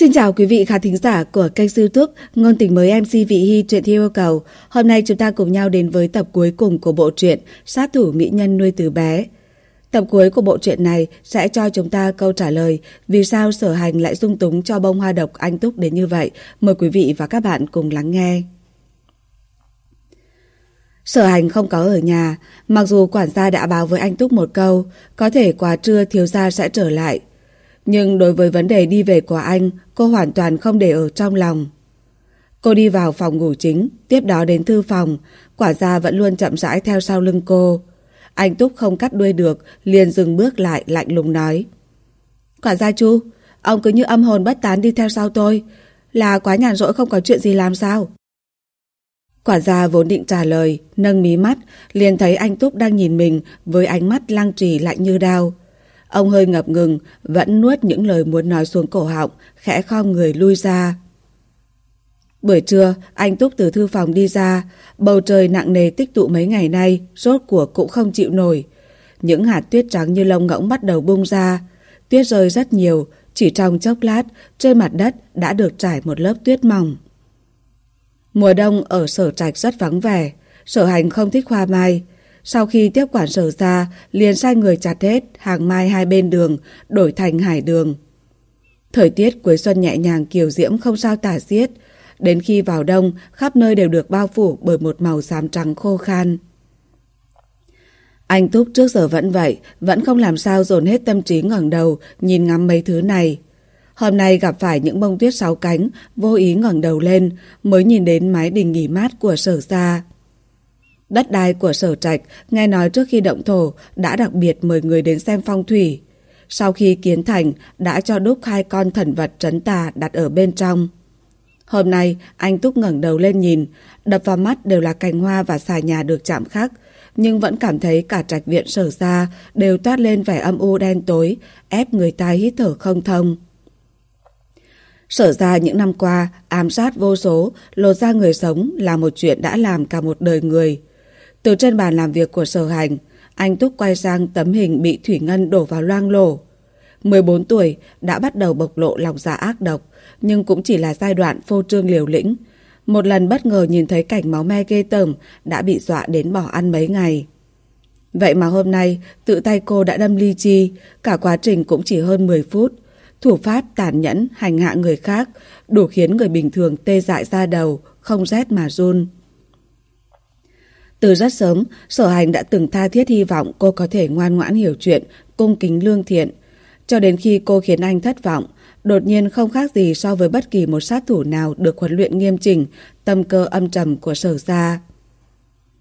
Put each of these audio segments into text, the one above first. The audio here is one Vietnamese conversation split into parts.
Xin chào quý vị khán thính giả của kênh youtube Ngôn tình mới MC Vị Hy truyện thi yêu cầu. Hôm nay chúng ta cùng nhau đến với tập cuối cùng của bộ truyện Sát thủ mỹ nhân nuôi từ bé. Tập cuối của bộ truyện này sẽ cho chúng ta câu trả lời vì sao sở hành lại dung túng cho bông hoa độc anh Túc đến như vậy. Mời quý vị và các bạn cùng lắng nghe. Sở hành không có ở nhà, mặc dù quản gia đã báo với anh Túc một câu, có thể quá trưa thiếu gia sẽ trở lại. Nhưng đối với vấn đề đi về của anh, cô hoàn toàn không để ở trong lòng. Cô đi vào phòng ngủ chính, tiếp đó đến thư phòng, quả ra vẫn luôn chậm rãi theo sau lưng cô. Anh Túc không cắt đuôi được, liền dừng bước lại lạnh lùng nói. Quả ra chu, ông cứ như âm hồn bất tán đi theo sau tôi, là quá nhàn rỗi không có chuyện gì làm sao? Quả ra vốn định trả lời, nâng mí mắt, liền thấy anh Túc đang nhìn mình với ánh mắt lang trì lạnh như đao. Ông hơi ngập ngừng, vẫn nuốt những lời muốn nói xuống cổ họng, khẽ khom người lui ra. Buổi trưa, anh Túc từ thư phòng đi ra, bầu trời nặng nề tích tụ mấy ngày nay, rốt của cũng không chịu nổi. Những hạt tuyết trắng như lông ngỗng bắt đầu bung ra. Tuyết rơi rất nhiều, chỉ trong chốc lát, trên mặt đất đã được trải một lớp tuyết mỏng. Mùa đông ở sở trạch rất vắng vẻ, sở hành không thích hoa mai, sau khi tiếp quản sở ra, liền sai người chặt hết hàng mai hai bên đường, đổi thành hải đường. Thời tiết cuối xuân nhẹ nhàng kiều diễm không sao tả xiết. Đến khi vào đông, khắp nơi đều được bao phủ bởi một màu xám trắng khô khan. Anh Túc trước giờ vẫn vậy, vẫn không làm sao dồn hết tâm trí ngẩng đầu, nhìn ngắm mấy thứ này. Hôm nay gặp phải những bông tuyết sáu cánh, vô ý ngẩng đầu lên, mới nhìn đến mái đình nghỉ mát của sở gia. Đất đai của sở trạch, nghe nói trước khi động thổ, đã đặc biệt mời người đến xem phong thủy. Sau khi kiến thành, đã cho đúc hai con thần vật trấn tà đặt ở bên trong. Hôm nay, anh Túc ngẩng đầu lên nhìn, đập vào mắt đều là cành hoa và xài nhà được chạm khắc, nhưng vẫn cảm thấy cả trạch viện sở ra đều toát lên vẻ âm u đen tối, ép người ta hít thở không thông. Sở ra những năm qua, ám sát vô số, lột ra người sống là một chuyện đã làm cả một đời người. Từ trên bàn làm việc của sở hành, anh Túc quay sang tấm hình bị Thủy Ngân đổ vào loang lổ. 14 tuổi đã bắt đầu bộc lộ lòng dạ ác độc, nhưng cũng chỉ là giai đoạn phô trương liều lĩnh. Một lần bất ngờ nhìn thấy cảnh máu me ghê tởm đã bị dọa đến bỏ ăn mấy ngày. Vậy mà hôm nay, tự tay cô đã đâm ly chi, cả quá trình cũng chỉ hơn 10 phút. Thủ pháp tàn nhẫn, hành hạ người khác, đủ khiến người bình thường tê dại ra đầu, không rét mà run. Từ rất sớm, sở hành đã từng tha thiết hy vọng cô có thể ngoan ngoãn hiểu chuyện, cung kính lương thiện. Cho đến khi cô khiến anh thất vọng, đột nhiên không khác gì so với bất kỳ một sát thủ nào được huấn luyện nghiêm chỉnh, tâm cơ âm trầm của sở gia.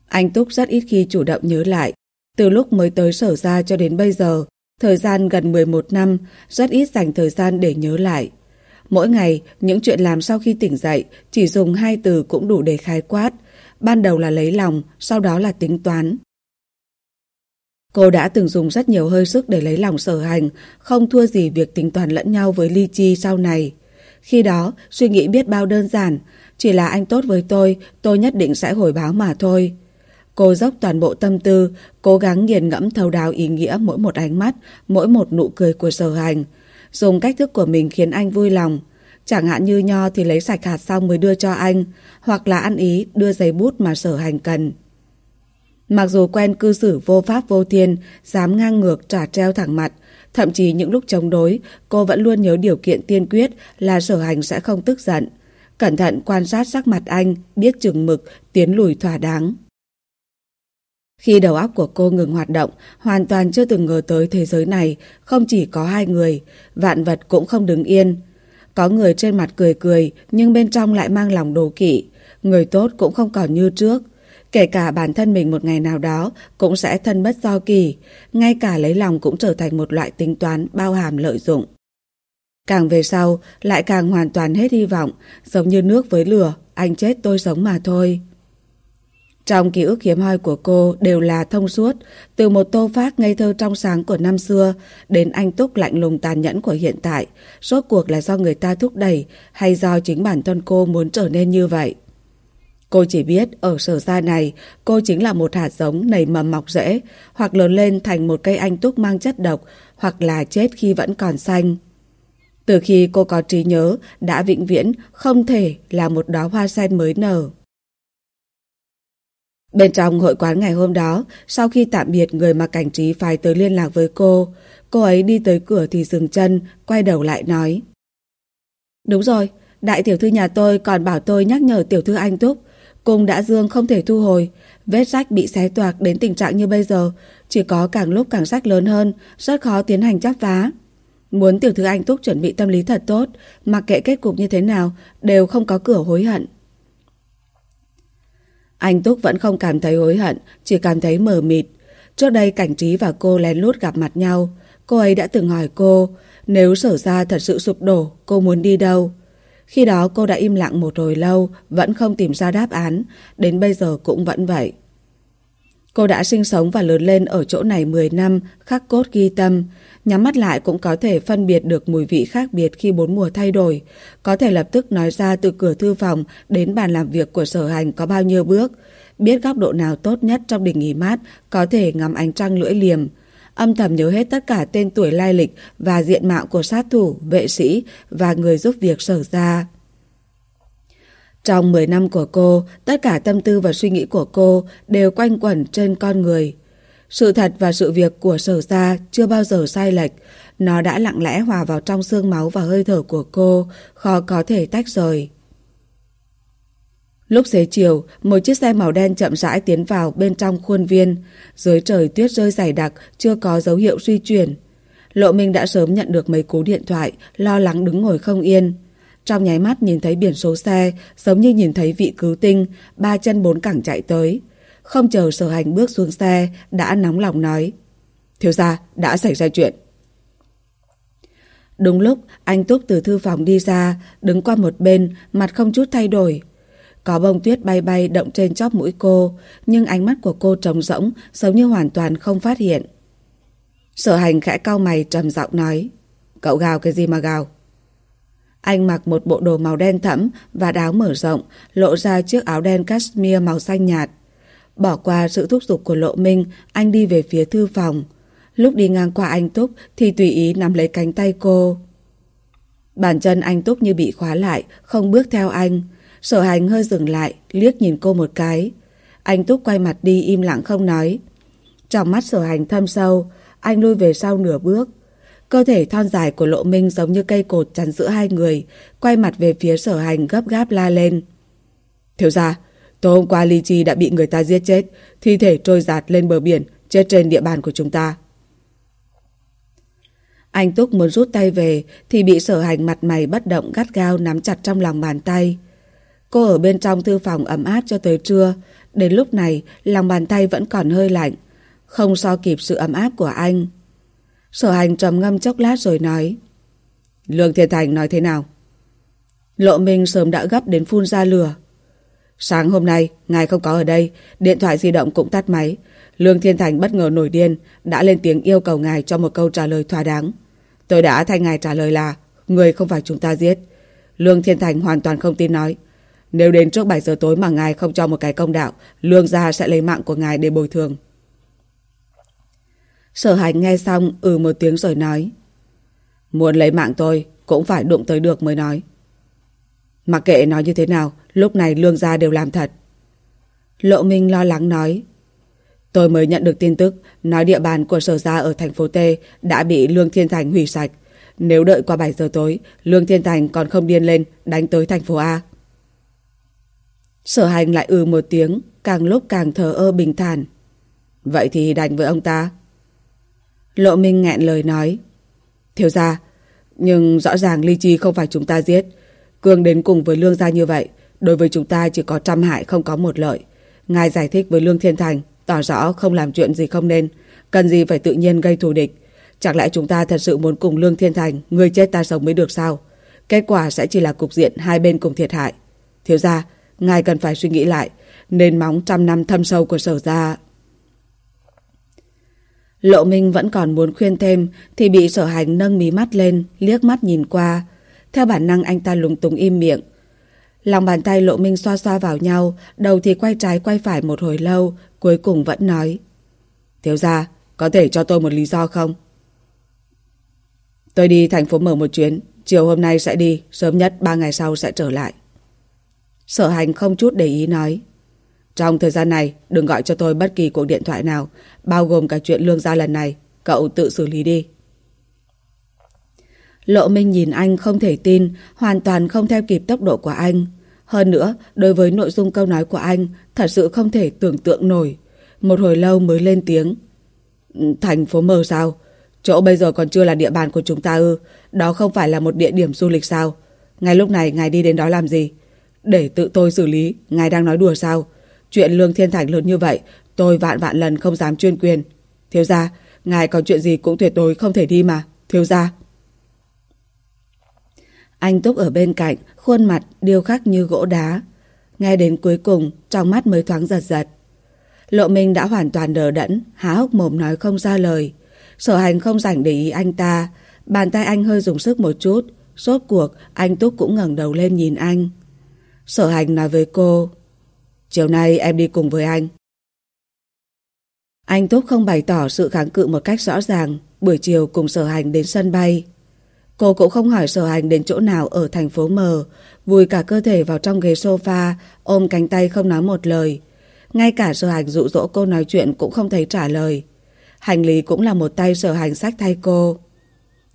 Anh Túc rất ít khi chủ động nhớ lại. Từ lúc mới tới sở gia cho đến bây giờ, thời gian gần 11 năm, rất ít dành thời gian để nhớ lại. Mỗi ngày, những chuyện làm sau khi tỉnh dậy chỉ dùng hai từ cũng đủ để khái quát, ban đầu là lấy lòng, sau đó là tính toán. Cô đã từng dùng rất nhiều hơi sức để lấy lòng sở hành, không thua gì việc tính toán lẫn nhau với Ly Chi sau này. Khi đó, suy nghĩ biết bao đơn giản, chỉ là anh tốt với tôi, tôi nhất định sẽ hồi báo mà thôi. Cô dốc toàn bộ tâm tư, cố gắng nghiền ngẫm thấu đáo ý nghĩa mỗi một ánh mắt, mỗi một nụ cười của sở hành. Dùng cách thức của mình khiến anh vui lòng. Chẳng hạn như nho thì lấy sạch hạt xong mới đưa cho anh, hoặc là ăn ý đưa giấy bút mà sở hành cần. Mặc dù quen cư xử vô pháp vô thiên, dám ngang ngược trả treo thẳng mặt, thậm chí những lúc chống đối, cô vẫn luôn nhớ điều kiện tiên quyết là sở hành sẽ không tức giận. Cẩn thận quan sát sắc mặt anh, biết chừng mực, tiến lùi thỏa đáng. Khi đầu óc của cô ngừng hoạt động, hoàn toàn chưa từng ngờ tới thế giới này không chỉ có hai người, vạn vật cũng không đứng yên. Có người trên mặt cười cười nhưng bên trong lại mang lòng đố kỵ. Người tốt cũng không còn như trước. Kể cả bản thân mình một ngày nào đó cũng sẽ thân bất do kỳ. Ngay cả lấy lòng cũng trở thành một loại tính toán bao hàm lợi dụng. Càng về sau, lại càng hoàn toàn hết hy vọng, giống như nước với lửa, anh chết tôi sống mà thôi. Trong ký ức hiếm hoi của cô đều là thông suốt, từ một tô phát ngây thơ trong sáng của năm xưa đến anh túc lạnh lùng tàn nhẫn của hiện tại, rốt cuộc là do người ta thúc đẩy hay do chính bản thân cô muốn trở nên như vậy. Cô chỉ biết ở sở gia này cô chính là một hạt giống nảy mầm mọc rễ hoặc lớn lên thành một cây anh túc mang chất độc hoặc là chết khi vẫn còn xanh. Từ khi cô có trí nhớ, đã vĩnh viễn không thể là một đóa hoa sen mới nở. Bên trong hội quán ngày hôm đó, sau khi tạm biệt người mà cảnh trí phải tới liên lạc với cô, cô ấy đi tới cửa thì dừng chân, quay đầu lại nói. Đúng rồi, đại tiểu thư nhà tôi còn bảo tôi nhắc nhở tiểu thư anh Túc, cùng đã dương không thể thu hồi, vết rách bị xé toạc đến tình trạng như bây giờ, chỉ có càng lúc càng rách lớn hơn, rất khó tiến hành chắp vá. Muốn tiểu thư anh Túc chuẩn bị tâm lý thật tốt, mặc kệ kết cục như thế nào, đều không có cửa hối hận. Anh Túc vẫn không cảm thấy hối hận, chỉ cảm thấy mờ mịt. Trước đây Cảnh Trí và cô lén lút gặp mặt nhau. Cô ấy đã từng hỏi cô, nếu sở ra thật sự sụp đổ, cô muốn đi đâu? Khi đó cô đã im lặng một hồi lâu, vẫn không tìm ra đáp án, đến bây giờ cũng vẫn vậy. Cô đã sinh sống và lớn lên ở chỗ này 10 năm, khắc cốt ghi tâm. Nhắm mắt lại cũng có thể phân biệt được mùi vị khác biệt khi bốn mùa thay đổi. Có thể lập tức nói ra từ cửa thư phòng đến bàn làm việc của sở hành có bao nhiêu bước. Biết góc độ nào tốt nhất trong đỉnh nghỉ mát, có thể ngắm ánh trăng lưỡi liềm. Âm thầm nhớ hết tất cả tên tuổi lai lịch và diện mạo của sát thủ, vệ sĩ và người giúp việc sở ra. Trong 10 năm của cô, tất cả tâm tư và suy nghĩ của cô đều quanh quẩn trên con người. Sự thật và sự việc của sở ra chưa bao giờ sai lệch. Nó đã lặng lẽ hòa vào trong xương máu và hơi thở của cô, khó có thể tách rời. Lúc xế chiều, một chiếc xe màu đen chậm rãi tiến vào bên trong khuôn viên. Dưới trời tuyết rơi dày đặc, chưa có dấu hiệu suy chuyển. Lộ Minh đã sớm nhận được mấy cú điện thoại, lo lắng đứng ngồi không yên. Trong nháy mắt nhìn thấy biển số xe, giống như nhìn thấy vị cứu tinh, ba chân bốn cẳng chạy tới. Không chờ sở hành bước xuống xe, đã nóng lòng nói. Thiếu gia, đã xảy ra chuyện. Đúng lúc, anh Túc từ thư phòng đi ra, đứng qua một bên, mặt không chút thay đổi. Có bông tuyết bay bay động trên chóp mũi cô, nhưng ánh mắt của cô trống rỗng, giống như hoàn toàn không phát hiện. Sở hành khẽ cau mày trầm giọng nói. Cậu gào cái gì mà gào? Anh mặc một bộ đồ màu đen thẫm và áo mở rộng, lộ ra chiếc áo đen cashmere màu xanh nhạt. Bỏ qua sự thúc giục của Lộ Minh, anh đi về phía thư phòng. Lúc đi ngang qua anh Túc thì tùy ý nắm lấy cánh tay cô. Bàn chân anh Túc như bị khóa lại, không bước theo anh. Sở hành hơi dừng lại, liếc nhìn cô một cái. Anh Túc quay mặt đi im lặng không nói. Trong mắt sở hành thâm sâu, anh lui về sau nửa bước. Cơ thể thon dài của lộ minh giống như cây cột chắn giữa hai người, quay mặt về phía sở hành gấp gáp la lên. Thiếu gia, tối hôm qua Ly Chi đã bị người ta giết chết, thi thể trôi giạt lên bờ biển, chết trên địa bàn của chúng ta. Anh Túc muốn rút tay về thì bị sở hành mặt mày bất động gắt gao nắm chặt trong lòng bàn tay. Cô ở bên trong thư phòng ấm áp cho tới trưa, đến lúc này lòng bàn tay vẫn còn hơi lạnh, không so kịp sự ấm áp của anh. Sở hành trầm ngâm chốc lát rồi nói Lương Thiên Thành nói thế nào? Lộ Minh sớm đã gấp đến phun ra lửa. Sáng hôm nay, ngài không có ở đây, điện thoại di động cũng tắt máy. Lương Thiên Thành bất ngờ nổi điên, đã lên tiếng yêu cầu ngài cho một câu trả lời thỏa đáng. Tôi đã thay ngài trả lời là, người không phải chúng ta giết. Lương Thiên Thành hoàn toàn không tin nói. Nếu đến trước 7 giờ tối mà ngài không cho một cái công đạo, Lương gia sẽ lấy mạng của ngài để bồi thường. Sở hành nghe xong ừ một tiếng rồi nói. Muốn lấy mạng tôi cũng phải đụng tới được mới nói. Mặc kệ nói như thế nào, lúc này lương gia đều làm thật. Lộ Minh lo lắng nói. Tôi mới nhận được tin tức nói địa bàn của sở gia ở thành phố T đã bị Lương Thiên Thành hủy sạch. Nếu đợi qua 7 giờ tối, Lương Thiên Thành còn không điên lên đánh tới thành phố A. Sở hành lại ừ một tiếng, càng lúc càng thờ ơ bình thản. Vậy thì đánh với ông ta. Lộ Minh nghẹn lời nói. Thiếu ra, nhưng rõ ràng Ly Chi không phải chúng ta giết. Cương đến cùng với Lương gia như vậy, đối với chúng ta chỉ có trăm hại không có một lợi. Ngài giải thích với Lương Thiên Thành, tỏ rõ không làm chuyện gì không nên, cần gì phải tự nhiên gây thù địch. Chẳng lẽ chúng ta thật sự muốn cùng Lương Thiên Thành, người chết ta sống mới được sao? Kết quả sẽ chỉ là cục diện hai bên cùng thiệt hại. Thiếu ra, ngài cần phải suy nghĩ lại, nên móng trăm năm thâm sâu của sở ra... Lộ Minh vẫn còn muốn khuyên thêm thì bị sở hành nâng mí mắt lên, liếc mắt nhìn qua. Theo bản năng anh ta lúng túng im miệng. Lòng bàn tay Lộ Minh xoa xoa vào nhau, đầu thì quay trái quay phải một hồi lâu, cuối cùng vẫn nói. Thiếu gia, có thể cho tôi một lý do không? Tôi đi thành phố mở một chuyến, Chiều hôm nay sẽ đi, sớm nhất ba ngày sau sẽ trở lại. Sở hành không chút để ý nói. Trong thời gian này, đừng gọi cho tôi bất kỳ cuộc điện thoại nào, bao gồm cả chuyện lương gia lần này. Cậu tự xử lý đi. Lộ Minh nhìn anh không thể tin, hoàn toàn không theo kịp tốc độ của anh. Hơn nữa, đối với nội dung câu nói của anh, thật sự không thể tưởng tượng nổi. Một hồi lâu mới lên tiếng. Ừ, thành phố mờ sao? Chỗ bây giờ còn chưa là địa bàn của chúng ta ư? Đó không phải là một địa điểm du lịch sao? Ngay lúc này ngài đi đến đó làm gì? Để tự tôi xử lý, ngài đang nói đùa sao? Chuyện lương thiên thành lớn như vậy, tôi vạn vạn lần không dám chuyên quyền. Thiếu gia, ngài có chuyện gì cũng tuyệt đối không thể đi mà. Thiếu gia. Anh Túc ở bên cạnh, khuôn mặt điêu khắc như gỗ đá. Nghe đến cuối cùng, trong mắt mới thoáng giật giật. Lộ Minh đã hoàn toàn đờ đẫn, há hốc mồm nói không ra lời. Sở hành không rảnh để ý anh ta. Bàn tay anh hơi dùng sức một chút. Rốt cuộc, anh Túc cũng ngẩng đầu lên nhìn anh. Sở hành nói với cô. Chiều nay em đi cùng với anh. Anh Túc không bày tỏ sự kháng cự một cách rõ ràng. Buổi chiều cùng sở hành đến sân bay. Cô cũng không hỏi sở hành đến chỗ nào ở thành phố M. Vùi cả cơ thể vào trong ghế sofa, ôm cánh tay không nói một lời. Ngay cả sở hành dụ dỗ cô nói chuyện cũng không thấy trả lời. Hành lý cũng là một tay sở hành sách thay cô.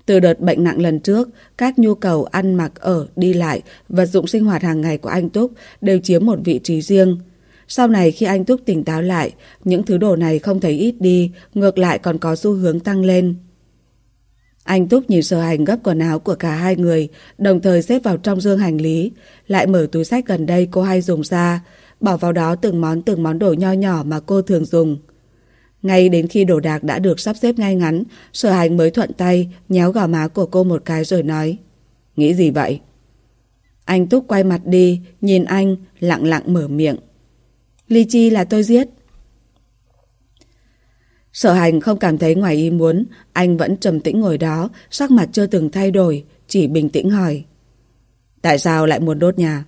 Từ đợt bệnh nặng lần trước, các nhu cầu ăn mặc ở, đi lại, vật dụng sinh hoạt hàng ngày của anh Túc đều chiếm một vị trí riêng. Sau này khi anh Túc tỉnh táo lại, những thứ đồ này không thấy ít đi, ngược lại còn có xu hướng tăng lên. Anh Túc nhìn sở hành gấp quần áo của cả hai người, đồng thời xếp vào trong dương hành lý, lại mở túi sách gần đây cô hay dùng ra, bỏ vào đó từng món từng món đồ nho nhỏ mà cô thường dùng. Ngay đến khi đồ đạc đã được sắp xếp ngay ngắn, sở hành mới thuận tay, nhéo gò má của cô một cái rồi nói. Nghĩ gì vậy? Anh Túc quay mặt đi, nhìn anh, lặng lặng mở miệng. Ly Chi là tôi giết. Sở hành không cảm thấy ngoài ý muốn, anh vẫn trầm tĩnh ngồi đó, sắc mặt chưa từng thay đổi, chỉ bình tĩnh hỏi. Tại sao lại muốn đốt nhà?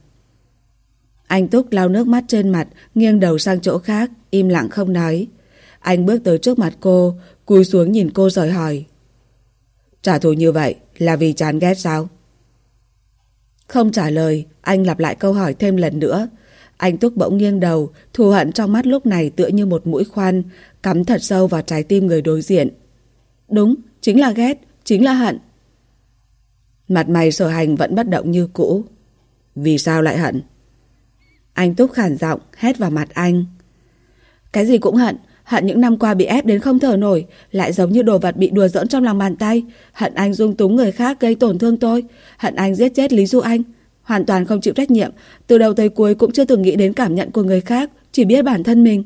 Anh Túc lau nước mắt trên mặt, nghiêng đầu sang chỗ khác, im lặng không nói. Anh bước tới trước mặt cô, cúi xuống nhìn cô rồi hỏi. Trả thù như vậy là vì chán ghét sao? Không trả lời, anh lặp lại câu hỏi thêm lần nữa. Anh Túc bỗng nghiêng đầu, thù hận trong mắt lúc này tựa như một mũi khoan, cắm thật sâu vào trái tim người đối diện. Đúng, chính là ghét, chính là hận. Mặt mày sở hành vẫn bất động như cũ. Vì sao lại hận? Anh Túc khản giọng, hét vào mặt anh. Cái gì cũng hận, hận những năm qua bị ép đến không thở nổi, lại giống như đồ vật bị đùa giỡn trong lòng bàn tay. Hận anh dung túng người khác gây tổn thương tôi, hận anh giết chết Lý Du Anh. Hoàn toàn không chịu trách nhiệm, từ đầu tới cuối cũng chưa từng nghĩ đến cảm nhận của người khác, chỉ biết bản thân mình.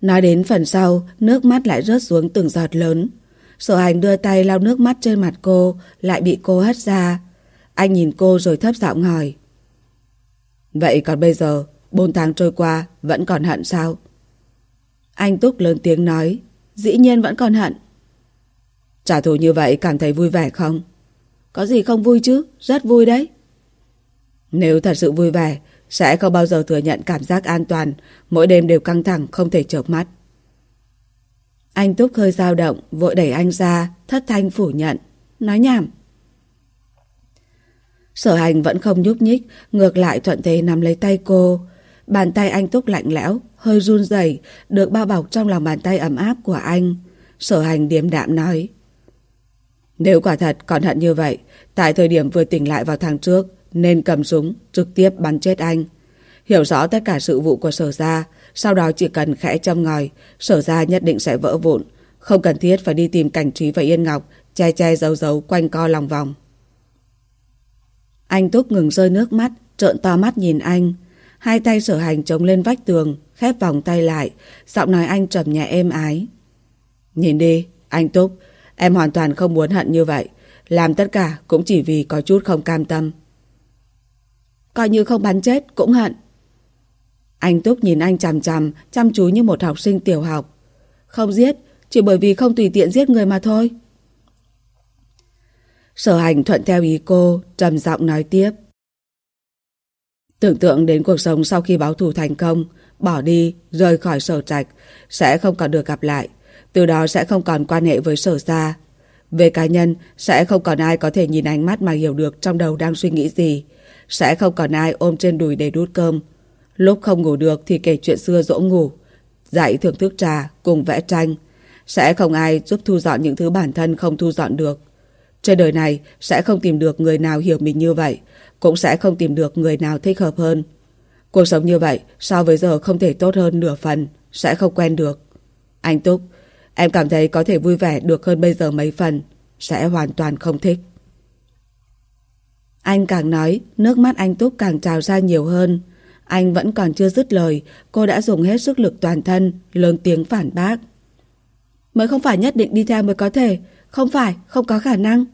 Nói đến phần sau, nước mắt lại rớt xuống từng giọt lớn. Sở hành đưa tay lau nước mắt trên mặt cô, lại bị cô hất ra. Anh nhìn cô rồi thấp giọng hỏi. Vậy còn bây giờ, bốn tháng trôi qua, vẫn còn hận sao? Anh Túc lớn tiếng nói, dĩ nhiên vẫn còn hận. Trả thù như vậy cảm thấy vui vẻ không? Có gì không vui chứ, rất vui đấy. Nếu thật sự vui vẻ, sẽ không bao giờ thừa nhận cảm giác an toàn, mỗi đêm đều căng thẳng, không thể chợp mắt. Anh Túc hơi dao động, vội đẩy anh ra, thất thanh phủ nhận. Nói nhảm. Sở hành vẫn không nhúc nhích, ngược lại thuận thế nắm lấy tay cô. Bàn tay anh Túc lạnh lẽo, hơi run rẩy, được bao bọc trong lòng bàn tay ấm áp của anh. Sở hành điềm đạm nói. Nếu quả thật còn hận như vậy, tại thời điểm vừa tỉnh lại vào tháng trước, nên cầm súng, trực tiếp bắn chết anh. Hiểu rõ tất cả sự vụ của sở gia, sau đó chỉ cần khẽ châm ngòi, sở gia nhất định sẽ vỡ vụn. Không cần thiết phải đi tìm cảnh trí và Yên Ngọc, che che giấu giấu quanh co lòng vòng. Anh Túc ngừng rơi nước mắt, trợn to mắt nhìn anh. Hai tay sở hành chống lên vách tường, khép vòng tay lại, giọng nói anh trầm nhẹ êm ái. Nhìn đi, anh Túc, em hoàn toàn không muốn hận như vậy. Làm tất cả cũng chỉ vì có chút không cam tâm. Coi như không bắn chết cũng hận. Anh Túc nhìn anh chằm chằm, chăm chú như một học sinh tiểu học. Không giết, chỉ bởi vì không tùy tiện giết người mà thôi. Sở hành thuận theo ý cô, trầm giọng nói tiếp. Tưởng tượng đến cuộc sống sau khi báo thù thành công, bỏ đi, rời khỏi sở trạch, sẽ không còn được gặp lại. Từ đó sẽ không còn quan hệ với sở gia. Về cá nhân, sẽ không còn ai có thể nhìn ánh mắt mà hiểu được trong đầu đang suy nghĩ gì. Sẽ không còn ai ôm trên đùi để đút cơm. Lúc không ngủ được thì kể chuyện xưa dỗ ngủ. Dạy thưởng thức trà, cùng vẽ tranh. Sẽ không ai giúp thu dọn những thứ bản thân không thu dọn được. Trên đời này sẽ không tìm được người nào hiểu mình như vậy, cũng sẽ không tìm được người nào thích hợp hơn. Cuộc sống như vậy so với giờ không thể tốt hơn nửa phần, sẽ không quen được. Anh Túc, em cảm thấy có thể vui vẻ được hơn bây giờ mấy phần, sẽ hoàn toàn không thích. Anh càng nói, nước mắt anh Túc càng trào ra nhiều hơn. Anh vẫn còn chưa dứt lời, cô đã dùng hết sức lực toàn thân, lớn tiếng phản bác. Mới không phải nhất định đi theo mới có thể, không phải, không có khả năng.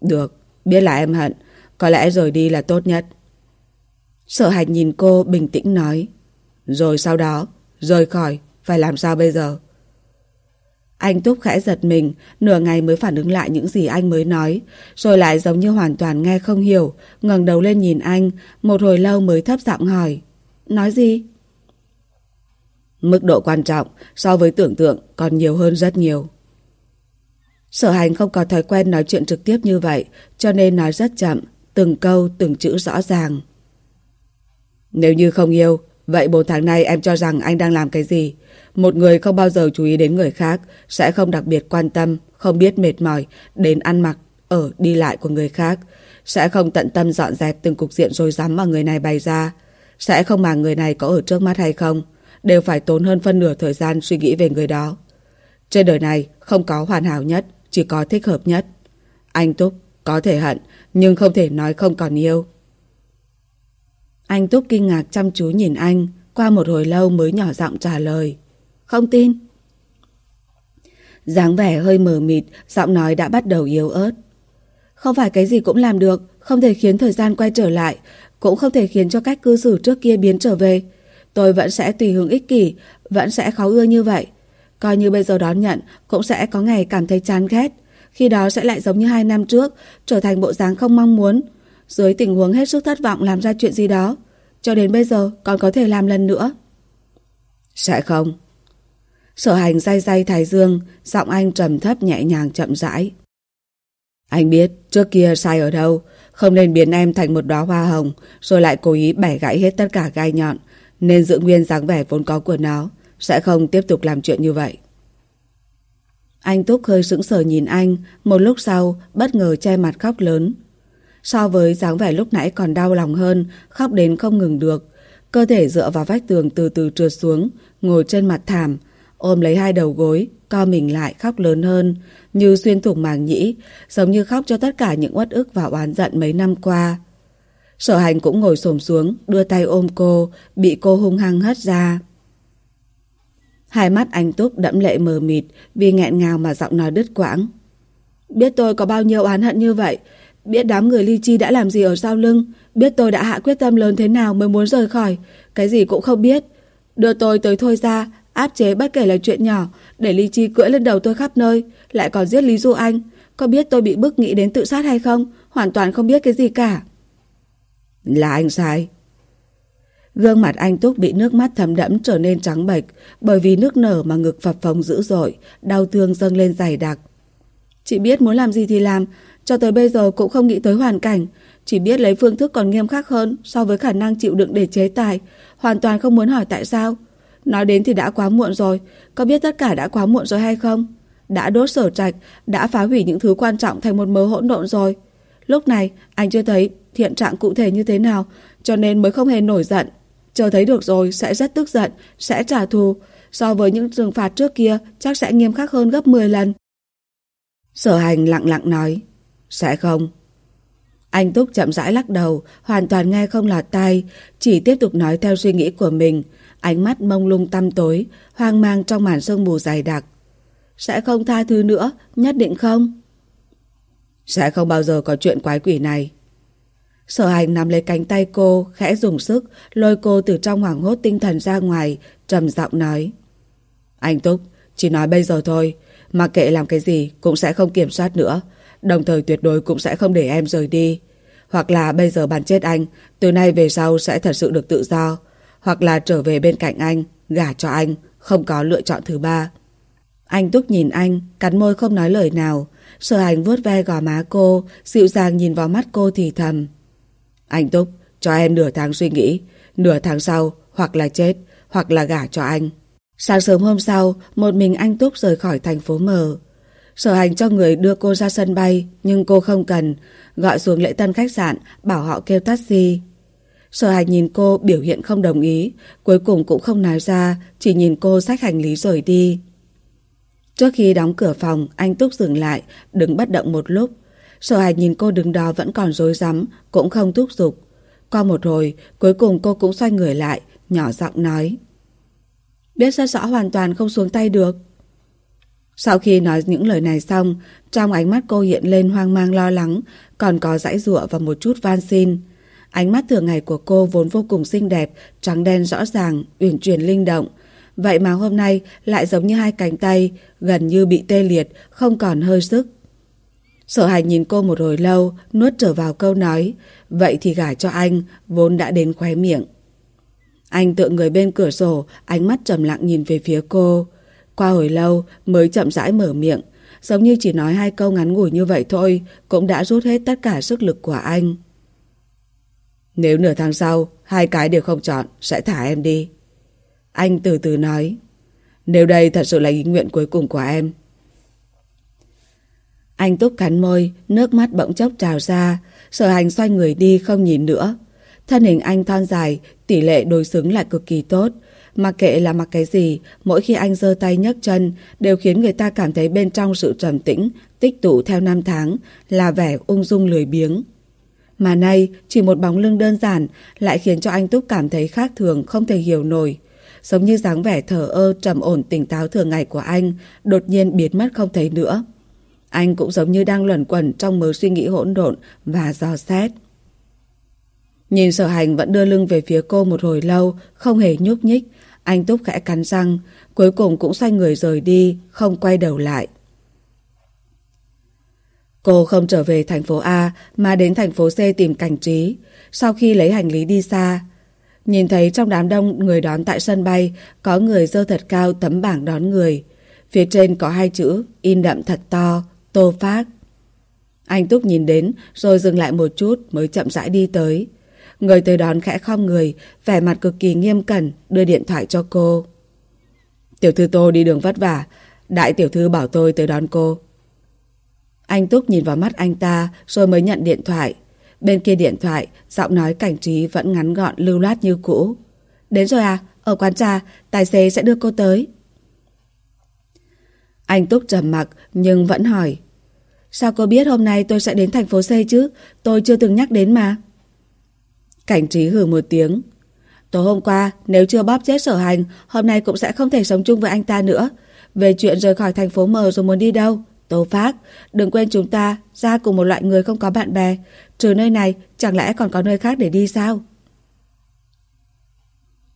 Được, biết là em hận, có lẽ rời đi là tốt nhất. Sợ hạch nhìn cô bình tĩnh nói. Rồi sau đó, rời khỏi, phải làm sao bây giờ? Anh Túc khẽ giật mình, nửa ngày mới phản ứng lại những gì anh mới nói, rồi lại giống như hoàn toàn nghe không hiểu, ngẩng đầu lên nhìn anh, một hồi lâu mới thấp giọng hỏi. Nói gì? Mức độ quan trọng so với tưởng tượng còn nhiều hơn rất nhiều. Sở hành không có thói quen nói chuyện trực tiếp như vậy, cho nên nói rất chậm, từng câu, từng chữ rõ ràng. Nếu như không yêu, vậy bốn tháng nay em cho rằng anh đang làm cái gì? Một người không bao giờ chú ý đến người khác, sẽ không đặc biệt quan tâm, không biết mệt mỏi, đến ăn mặc, ở, đi lại của người khác, sẽ không tận tâm dọn dẹp từng cục diện rồi rắm mà người này bày ra, sẽ không mà người này có ở trước mắt hay không, đều phải tốn hơn phân nửa thời gian suy nghĩ về người đó. Trên đời này không có hoàn hảo nhất, chỉ có thích hợp nhất. Anh Túc có thể hận, nhưng không thể nói không còn yêu. Anh Túc kinh ngạc chăm chú nhìn anh, qua một hồi lâu mới nhỏ giọng trả lời. Không tin. dáng vẻ hơi mờ mịt, giọng nói đã bắt đầu yếu ớt. Không phải cái gì cũng làm được, không thể khiến thời gian quay trở lại, cũng không thể khiến cho cách cư xử trước kia biến trở về. Tôi vẫn sẽ tùy hứng ích kỷ, vẫn sẽ khó ưa như vậy. Coi như bây giờ đón nhận, cũng sẽ có ngày cảm thấy chán ghét. Khi đó sẽ lại giống như hai năm trước, trở thành bộ dáng không mong muốn. Dưới tình huống hết sức thất vọng làm ra chuyện gì đó. Cho đến bây giờ còn có thể làm lần nữa. Sẽ không. Sở hành day day thái dương, giọng anh trầm thấp nhẹ nhàng chậm rãi. Anh biết trước kia sai ở đâu, không nên biến em thành một đóa hoa hồng, rồi lại cố ý bẻ gãy hết tất cả gai nhọn, nên giữ nguyên dáng vẻ vốn có của nó, sẽ không tiếp tục làm chuyện như vậy. Anh Túc hơi sững sờ nhìn anh, một lúc sau bất ngờ che mặt khóc lớn. So với dáng vẻ lúc nãy còn đau lòng hơn, khóc đến không ngừng được. Cơ thể dựa vào vách tường từ từ trượt xuống, ngồi trên mặt thảm, ôm lấy hai đầu gối, co mình lại khóc lớn hơn, như xuyên thủng màng nhĩ, giống như khóc cho tất cả những uất ức và oán giận mấy năm qua. Sở hành cũng ngồi xổm xuống, đưa tay ôm cô, bị cô hung hăng hất ra. Hai mắt anh Túc đẫm lệ mờ mịt vì nghẹn ngào mà giọng nói đứt quãng. Biết tôi có bao nhiêu oán hận như vậy, biết đám người ly chi đã làm gì ở sau lưng, biết tôi đã hạ quyết tâm lớn thế nào mới muốn rời khỏi, cái gì cũng không biết. Đưa tôi tới thôi ra, áp chế bất kể là chuyện nhỏ, để ly chi cưỡi lên đầu tôi khắp nơi, lại còn giết Lý Du Anh. Có biết tôi bị bức nghĩ đến tự sát hay không? Hoàn toàn không biết cái gì cả. Là anh sai. Gương mặt anh Túc bị nước mắt thấm đẫm trở nên trắng bệch bởi vì nước nở mà ngực phập phồng dữ dội, đau thương dâng lên dày đặc. Chị biết muốn làm gì thì làm, cho tới bây giờ cũng không nghĩ tới hoàn cảnh, chỉ biết lấy phương thức còn nghiêm khắc hơn so với khả năng chịu đựng để chế tài, hoàn toàn không muốn hỏi tại sao. Nói đến thì đã quá muộn rồi, có biết tất cả đã quá muộn rồi hay không? Đã đốt sở trạch, đã phá hủy những thứ quan trọng thành một mớ hỗn độn rồi. Lúc này, anh chưa thấy hiện trạng cụ thể như thế nào, cho nên mới không hề nổi giận. Chờ thấy được rồi, sẽ rất tức giận, sẽ trả thù. So với những trừng phạt trước kia, chắc sẽ nghiêm khắc hơn gấp 10 lần. Sở hành lặng lặng nói, sẽ không. Anh Túc chậm rãi lắc đầu, hoàn toàn nghe không lọt tai, chỉ tiếp tục nói theo suy nghĩ của mình, ánh mắt mông lung tăm tối, hoang mang trong màn sương mù dày đặc. Sẽ không tha thứ nữa, nhất định không? Sẽ không bao giờ có chuyện quái quỷ này. Sở hành nắm lấy cánh tay cô, khẽ dùng sức, lôi cô từ trong hoảng hốt tinh thần ra ngoài, trầm giọng nói. Anh Túc, chỉ nói bây giờ thôi, mà kệ làm cái gì cũng sẽ không kiểm soát nữa, đồng thời tuyệt đối cũng sẽ không để em rời đi. Hoặc là bây giờ bạn chết anh, từ nay về sau sẽ thật sự được tự do, hoặc là trở về bên cạnh anh, gả cho anh, không có lựa chọn thứ ba. Anh Túc nhìn anh, cắn môi không nói lời nào. Sở hành vuốt ve gò má cô, dịu dàng nhìn vào mắt cô thì thầm. Anh Túc, cho em nửa tháng suy nghĩ. Nửa tháng sau, hoặc là chết, hoặc là gả cho anh. Sáng sớm hôm sau, một mình anh Túc rời khỏi thành phố mờ. Sở hành cho người đưa cô ra sân bay, nhưng cô không cần. Gọi xuống lễ tân khách sạn, bảo họ kêu taxi. Sở hành nhìn cô biểu hiện không đồng ý, cuối cùng cũng không nói ra, chỉ nhìn cô xách hành lý rồi đi. Trước khi đóng cửa phòng, anh Túc dừng lại, đứng bất động một lúc. Sở hành nhìn cô đứng đó vẫn còn rối rắm, cũng không thúc giục. Qua một hồi, cuối cùng cô cũng xoay người lại, nhỏ giọng nói. Biết rất rõ hoàn toàn không xuống tay được. Sau khi nói những lời này xong, trong ánh mắt cô hiện lên hoang mang lo lắng, còn có dãy dụa và một chút van xin. Ánh mắt thường ngày của cô vốn vô cùng xinh đẹp, trắng đen rõ ràng, uyển chuyển linh động. Vậy mà hôm nay lại giống như hai cánh tay, gần như bị tê liệt, không còn hơi sức. Sở hành nhìn cô một hồi lâu, nuốt trở vào câu nói, vậy thì gả cho anh, vốn đã đến khóe miệng. Anh tựa người bên cửa sổ, ánh mắt trầm lặng nhìn về phía cô. Qua hồi lâu mới chậm rãi mở miệng, giống như chỉ nói hai câu ngắn ngủi như vậy thôi, cũng đã rút hết tất cả sức lực của anh. Nếu nửa tháng sau, hai cái đều không chọn, sẽ thả em đi. Anh từ từ nói, nếu đây thật sự là ý nguyện cuối cùng của em. Anh túc cắn môi, nước mắt bỗng chốc trào ra, sở hành xoay người đi không nhìn nữa. Thân hình anh thon dài, tỷ lệ đối xứng lại cực kỳ tốt. Mặc kệ là mặc cái gì, mỗi khi anh giơ tay nhấc chân đều khiến người ta cảm thấy bên trong sự trầm tĩnh, tích tụ theo năm tháng, là vẻ ung dung lười biếng. Mà nay, chỉ một bóng lưng đơn giản lại khiến cho anh Túc cảm thấy khác thường không thể hiểu nổi. Giống như dáng vẻ thở ơ trầm ổn tỉnh táo thường ngày của anh đột nhiên biến mất không thấy nữa. Anh cũng giống như đang luẩn quẩn trong mớ suy nghĩ hỗn độn và dò xét. Nhìn sở hành vẫn đưa lưng về phía cô một hồi lâu, không hề nhúc nhích. Anh Túc khẽ cắn răng, cuối cùng cũng xoay người rời đi, không quay đầu lại. Cô không trở về thành phố A mà đến thành phố C tìm cảnh trí. Sau khi lấy hành lý đi xa, nhìn thấy trong đám đông người đón tại sân bay có người dơ thật cao tấm bảng đón người. Phía trên có hai chữ in đậm thật to, Tô Phát. Anh Túc nhìn đến rồi dừng lại một chút mới chậm rãi đi tới. Người tới đón khẽ khom người, vẻ mặt cực kỳ nghiêm cẩn, đưa điện thoại cho cô. Tiểu thư Tô đi đường vất vả, đại tiểu thư bảo tôi tới đón cô. Anh Túc nhìn vào mắt anh ta rồi mới nhận điện thoại. Bên kia điện thoại, giọng nói cảnh trí vẫn ngắn gọn lưu loát như cũ. Đến rồi à? Ở quán trà, tài xế sẽ đưa cô tới. Anh Túc trầm mặc nhưng vẫn hỏi. Sao cô biết hôm nay tôi sẽ đến thành phố C chứ? Tôi chưa từng nhắc đến mà. Cảnh trí hừ một tiếng. Tối hôm qua, nếu chưa bóp chết sở hành, hôm nay cũng sẽ không thể sống chung với anh ta nữa. Về chuyện rời khỏi thành phố mờ rồi muốn đi đâu? tố Phát, đừng quên chúng ta ra cùng một loại người không có bạn bè. Trừ nơi này, chẳng lẽ còn có nơi khác để đi sao?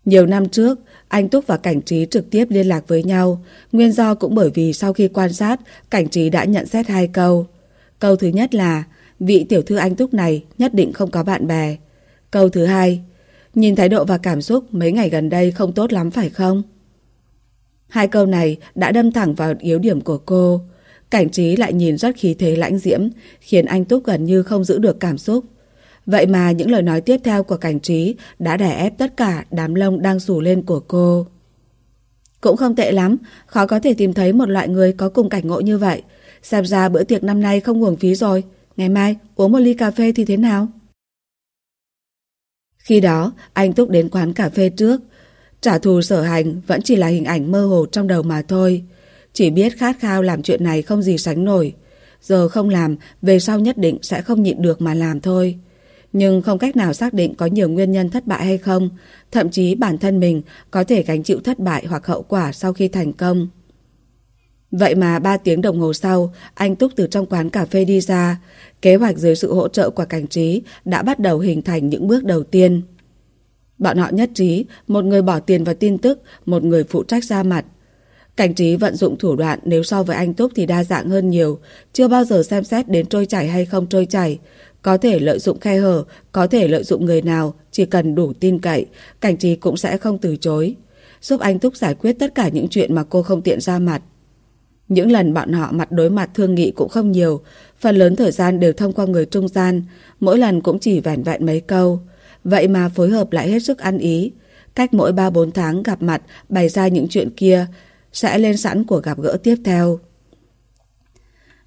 Nhiều năm trước, anh Túc và Cảnh Trí trực tiếp liên lạc với nhau. Nguyên do cũng bởi vì sau khi quan sát, Cảnh Trí đã nhận xét hai câu. Câu thứ nhất là, vị tiểu thư anh Túc này nhất định không có bạn bè. Câu thứ hai, nhìn thái độ và cảm xúc mấy ngày gần đây không tốt lắm phải không? Hai câu này đã đâm thẳng vào yếu điểm của cô. Cảnh trí lại nhìn rất khí thế lãnh diễm, khiến anh Túc gần như không giữ được cảm xúc. Vậy mà những lời nói tiếp theo của cảnh trí đã đè ép tất cả đám lông đang rủ lên của cô. Cũng không tệ lắm, khó có thể tìm thấy một loại người có cùng cảnh ngộ như vậy. Xem ra bữa tiệc năm nay không uổng phí rồi. Ngày mai uống một ly cà phê thì thế nào? Khi đó, anh Túc đến quán cà phê trước. Trả thù sở hành vẫn chỉ là hình ảnh mơ hồ trong đầu mà thôi. Chỉ biết khát khao làm chuyện này không gì sánh nổi. Giờ không làm, về sau nhất định sẽ không nhịn được mà làm thôi. Nhưng không cách nào xác định có nhiều nguyên nhân thất bại hay không. Thậm chí bản thân mình có thể gánh chịu thất bại hoặc hậu quả sau khi thành công. Vậy mà 3 tiếng đồng hồ sau, anh Túc từ trong quán cà phê đi ra. Kế hoạch dưới sự hỗ trợ của cảnh trí đã bắt đầu hình thành những bước đầu tiên. Bọn họ nhất trí, một người bỏ tiền vào tin tức, một người phụ trách ra mặt. Cảnh trí vận dụng thủ đoạn nếu so với anh Túc thì đa dạng hơn nhiều, chưa bao giờ xem xét đến trôi chảy hay không trôi chảy. Có thể lợi dụng khe hở, có thể lợi dụng người nào, chỉ cần đủ tin cậy, cảnh trí cũng sẽ không từ chối. Giúp anh Túc giải quyết tất cả những chuyện mà cô không tiện ra mặt. Những lần bọn họ mặt đối mặt thương nghị cũng không nhiều, phần lớn thời gian đều thông qua người trung gian, mỗi lần cũng chỉ vẻn vẹn mấy câu. Vậy mà phối hợp lại hết sức ăn ý. Cách mỗi 3-4 tháng gặp mặt bày ra những chuyện kia, sẽ lên sẵn của gặp gỡ tiếp theo.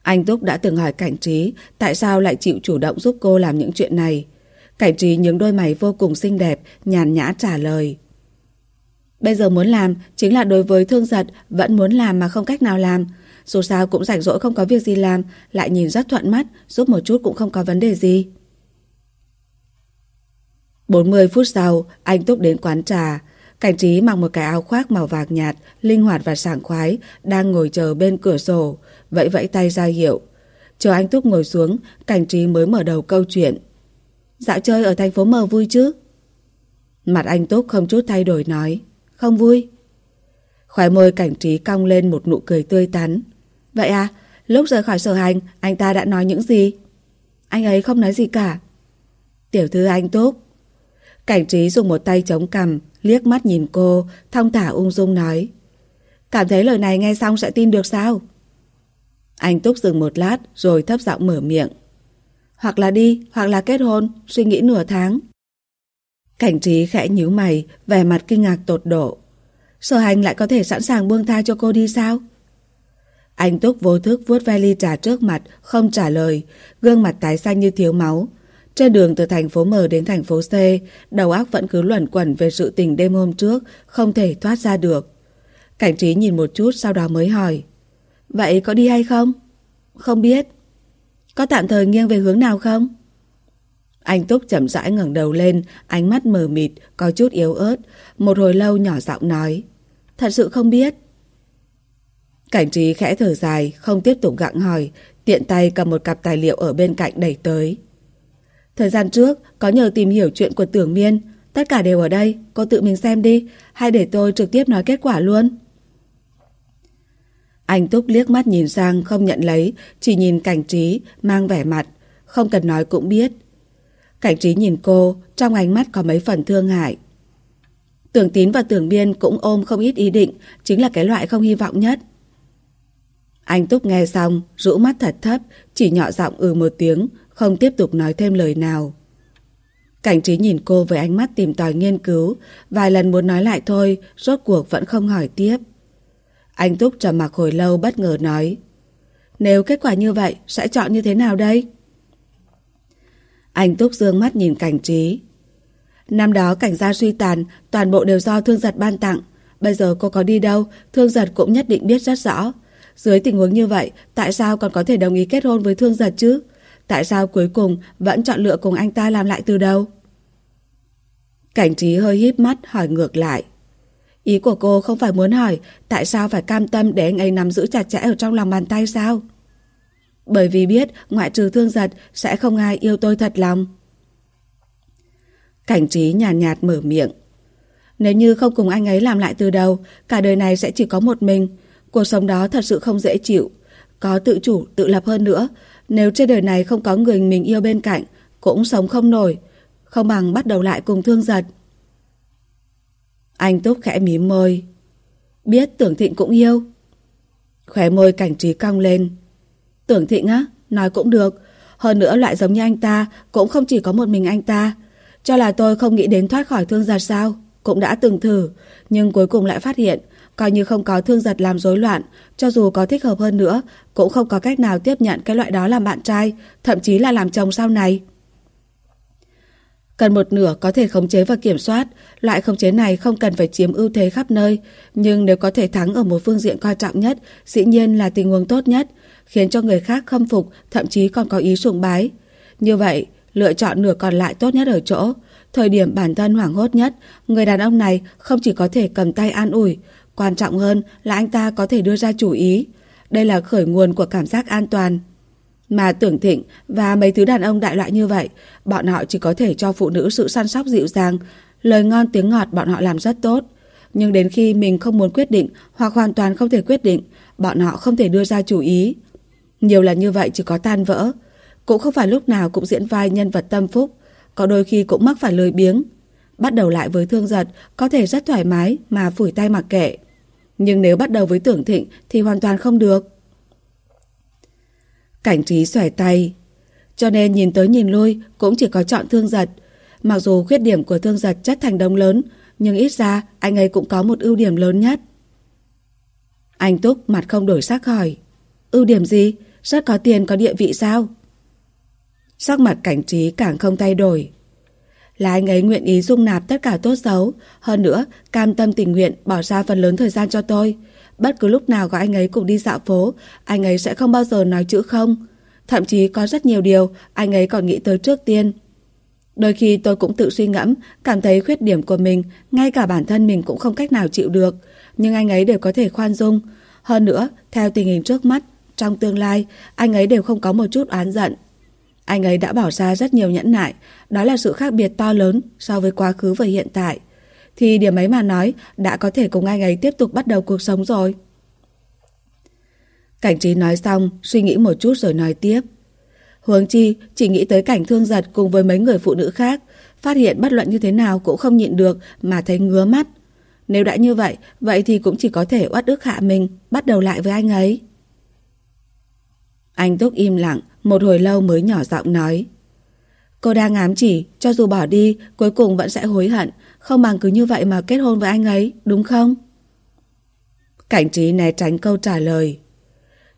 Anh Túc đã từng hỏi Cảnh Trí tại sao lại chịu chủ động giúp cô làm những chuyện này. Cảnh Trí những đôi mày vô cùng xinh đẹp, nhàn nhã trả lời. Bây giờ muốn làm chính là đối với thương giật vẫn muốn làm mà không cách nào làm. Dù sao cũng rảnh rỗi không có việc gì làm, lại nhìn rất thuận mắt, giúp một chút cũng không có vấn đề gì. 40 phút sau, anh Túc đến quán trà. Cảnh trí mặc một cái áo khoác màu vàng nhạt, linh hoạt và sảng khoái, đang ngồi chờ bên cửa sổ, vẫy vẫy tay ra hiệu. Chờ anh Túc ngồi xuống, cảnh trí mới mở đầu câu chuyện. Dạo chơi ở thành phố mờ vui chứ? Mặt anh Túc không chút thay đổi nói. Không vui. Khóe môi cảnh trí cong lên một nụ cười tươi tắn. Vậy à, lúc rời khỏi sở hành, anh ta đã nói những gì? Anh ấy không nói gì cả. Tiểu thư anh Túc. Cảnh trí dùng một tay chống cằm, liếc mắt nhìn cô, thong thả ung dung nói. Cảm thấy lời này nghe xong sẽ tin được sao? Anh Túc dừng một lát rồi thấp giọng mở miệng. Hoặc là đi, hoặc là kết hôn, suy nghĩ nửa tháng. Cảnh trí khẽ nhíu mày, vẻ mặt kinh ngạc tột độ. Sở hành lại có thể sẵn sàng buông tha cho cô đi sao? Anh Túc vô thức vuốt ve ly trà trước mặt, không trả lời, gương mặt tái xanh như thiếu máu. Trên đường từ thành phố M đến thành phố C, đầu óc vẫn cứ luẩn quẩn về sự tình đêm hôm trước, không thể thoát ra được. Cảnh trí nhìn một chút sau đó mới hỏi. Vậy có đi hay không? Không biết. Có tạm thời nghiêng về hướng nào không? Anh Túc chậm rãi ngẩng đầu lên, ánh mắt mờ mịt, có chút yếu ớt. Một hồi lâu nhỏ giọng nói. Thật sự không biết. Cảnh trí khẽ thở dài, không tiếp tục gặng hỏi, tiện tay cầm một cặp tài liệu ở bên cạnh đẩy tới. Thời gian trước, có nhờ tìm hiểu chuyện của tưởng miên, tất cả đều ở đây, cô tự mình xem đi, hay để tôi trực tiếp nói kết quả luôn. Anh Túc liếc mắt nhìn sang không nhận lấy, chỉ nhìn cảnh trí, mang vẻ mặt, không cần nói cũng biết. Cảnh trí nhìn cô, trong ánh mắt có mấy phần thương hại. Tưởng tín và tưởng biên cũng ôm không ít ý định, chính là cái loại không hy vọng nhất. Anh Túc nghe xong, rũ mắt thật thấp, chỉ nhỏ giọng ừ một tiếng, không tiếp tục nói thêm lời nào. Cảnh trí nhìn cô với ánh mắt tìm tòi nghiên cứu, vài lần muốn nói lại thôi, rốt cuộc vẫn không hỏi tiếp. Anh Túc trầm mặc hồi lâu bất ngờ nói, nếu kết quả như vậy, sẽ chọn như thế nào đây? Anh Túc dương mắt nhìn cảnh trí. Năm đó cảnh gia suy tàn, toàn bộ đều do thương giật ban tặng. Bây giờ cô có đi đâu, thương giật cũng nhất định biết rất rõ. Dưới tình huống như vậy, tại sao còn có thể đồng ý kết hôn với thương giật chứ? Tại sao cuối cùng vẫn chọn lựa cùng anh ta làm lại từ đầu? Cảnh trí hơi híp mắt hỏi ngược lại. Ý của cô không phải muốn hỏi tại sao phải cam tâm để anh ấy nắm giữ chặt chẽ ở trong lòng bàn tay sao? Bởi vì biết ngoại trừ thương giật sẽ không ai yêu tôi thật lòng. Cảnh trí nhàn nhạt, nhạt mở miệng. Nếu như không cùng anh ấy làm lại từ đầu, cả đời này sẽ chỉ có một mình. Cuộc sống đó thật sự không dễ chịu. Có tự chủ, tự lập hơn nữa. Nếu trên đời này không có người mình yêu bên cạnh, cũng sống không nổi. Không bằng bắt đầu lại cùng thương giật. Anh Túc khẽ mím môi. Biết tưởng thịnh cũng yêu. Khóe môi cảnh trí cong lên. Tưởng thịnh á, nói cũng được. Hơn nữa loại giống như anh ta cũng không chỉ có một mình anh ta. Cho là tôi không nghĩ đến thoát khỏi thương giật sao. Cũng đã từng thử, nhưng cuối cùng lại phát hiện coi như không có thương giật làm rối loạn, cho dù có thích hợp hơn nữa, cũng không có cách nào tiếp nhận cái loại đó làm bạn trai, thậm chí là làm chồng sau này. Cần một nửa có thể khống chế và kiểm soát, loại khống chế này không cần phải chiếm ưu thế khắp nơi, nhưng nếu có thể thắng ở một phương diện quan trọng nhất, dĩ nhiên là tình huống tốt nhất, khiến cho người khác khâm phục, thậm chí còn có ý sùng bái. Như vậy, lựa chọn nửa còn lại tốt nhất ở chỗ, thời điểm bản thân hoảng hốt nhất, người đàn ông này không chỉ có thể cầm tay an ủi, quan trọng hơn là anh ta có thể đưa ra chủ ý. Đây là khởi nguồn của cảm giác an toàn. Mà tưởng thịnh và mấy thứ đàn ông đại loại như vậy, bọn họ chỉ có thể cho phụ nữ sự săn sóc dịu dàng, lời ngon tiếng ngọt bọn họ làm rất tốt. Nhưng đến khi mình không muốn quyết định hoặc hoàn toàn không thể quyết định, bọn họ không thể đưa ra chủ ý. Nhiều lần như vậy chỉ có tan vỡ. Cũng không phải lúc nào cũng diễn vai nhân vật tâm phúc, có đôi khi cũng mắc phải lười biếng. Bắt đầu lại với thương giật, có thể rất thoải mái mà phủi tay mặc kệ. Nhưng nếu bắt đầu với tưởng thịnh thì hoàn toàn không được. Cảnh trí xòe tay. Cho nên nhìn tới nhìn lui cũng chỉ có chọn thương giật. Mặc dù khuyết điểm của thương giật chất thành đông lớn, nhưng ít ra anh ấy cũng có một ưu điểm lớn nhất. Anh Túc mặt không đổi sắc hỏi. Ưu điểm gì? Rất có tiền có địa vị sao? Sắc mặt cảnh trí càng không thay đổi. Là anh ấy nguyện ý dung nạp tất cả tốt xấu. Hơn nữa, cam tâm tình nguyện bỏ ra phần lớn thời gian cho tôi. Bất cứ lúc nào gọi anh ấy cùng đi dạo phố, anh ấy sẽ không bao giờ nói chữ không. Thậm chí có rất nhiều điều anh ấy còn nghĩ tới trước tiên. Đôi khi tôi cũng tự suy ngẫm, cảm thấy khuyết điểm của mình, ngay cả bản thân mình cũng không cách nào chịu được. Nhưng anh ấy đều có thể khoan dung. Hơn nữa, theo tình hình trước mắt, trong tương lai, anh ấy đều không có một chút oán giận. Anh ấy đã bỏ ra rất nhiều nhẫn nại, đó là sự khác biệt to lớn so với quá khứ và hiện tại. Thì điểm ấy mà nói, đã có thể cùng anh ấy tiếp tục bắt đầu cuộc sống rồi. Cảnh trí nói xong, suy nghĩ một chút rồi nói tiếp. hướng chi, chỉ nghĩ tới cảnh thương giật cùng với mấy người phụ nữ khác, phát hiện bất luận như thế nào cũng không nhịn được mà thấy ngứa mắt. Nếu đã như vậy, vậy thì cũng chỉ có thể uất ức hạ mình, bắt đầu lại với anh ấy. Anh Túc im lặng, một hồi lâu mới nhỏ giọng nói. Cô đang ám chỉ, cho dù bỏ đi, cuối cùng vẫn sẽ hối hận, không bằng cứ như vậy mà kết hôn với anh ấy, đúng không? Cảnh trí né tránh câu trả lời.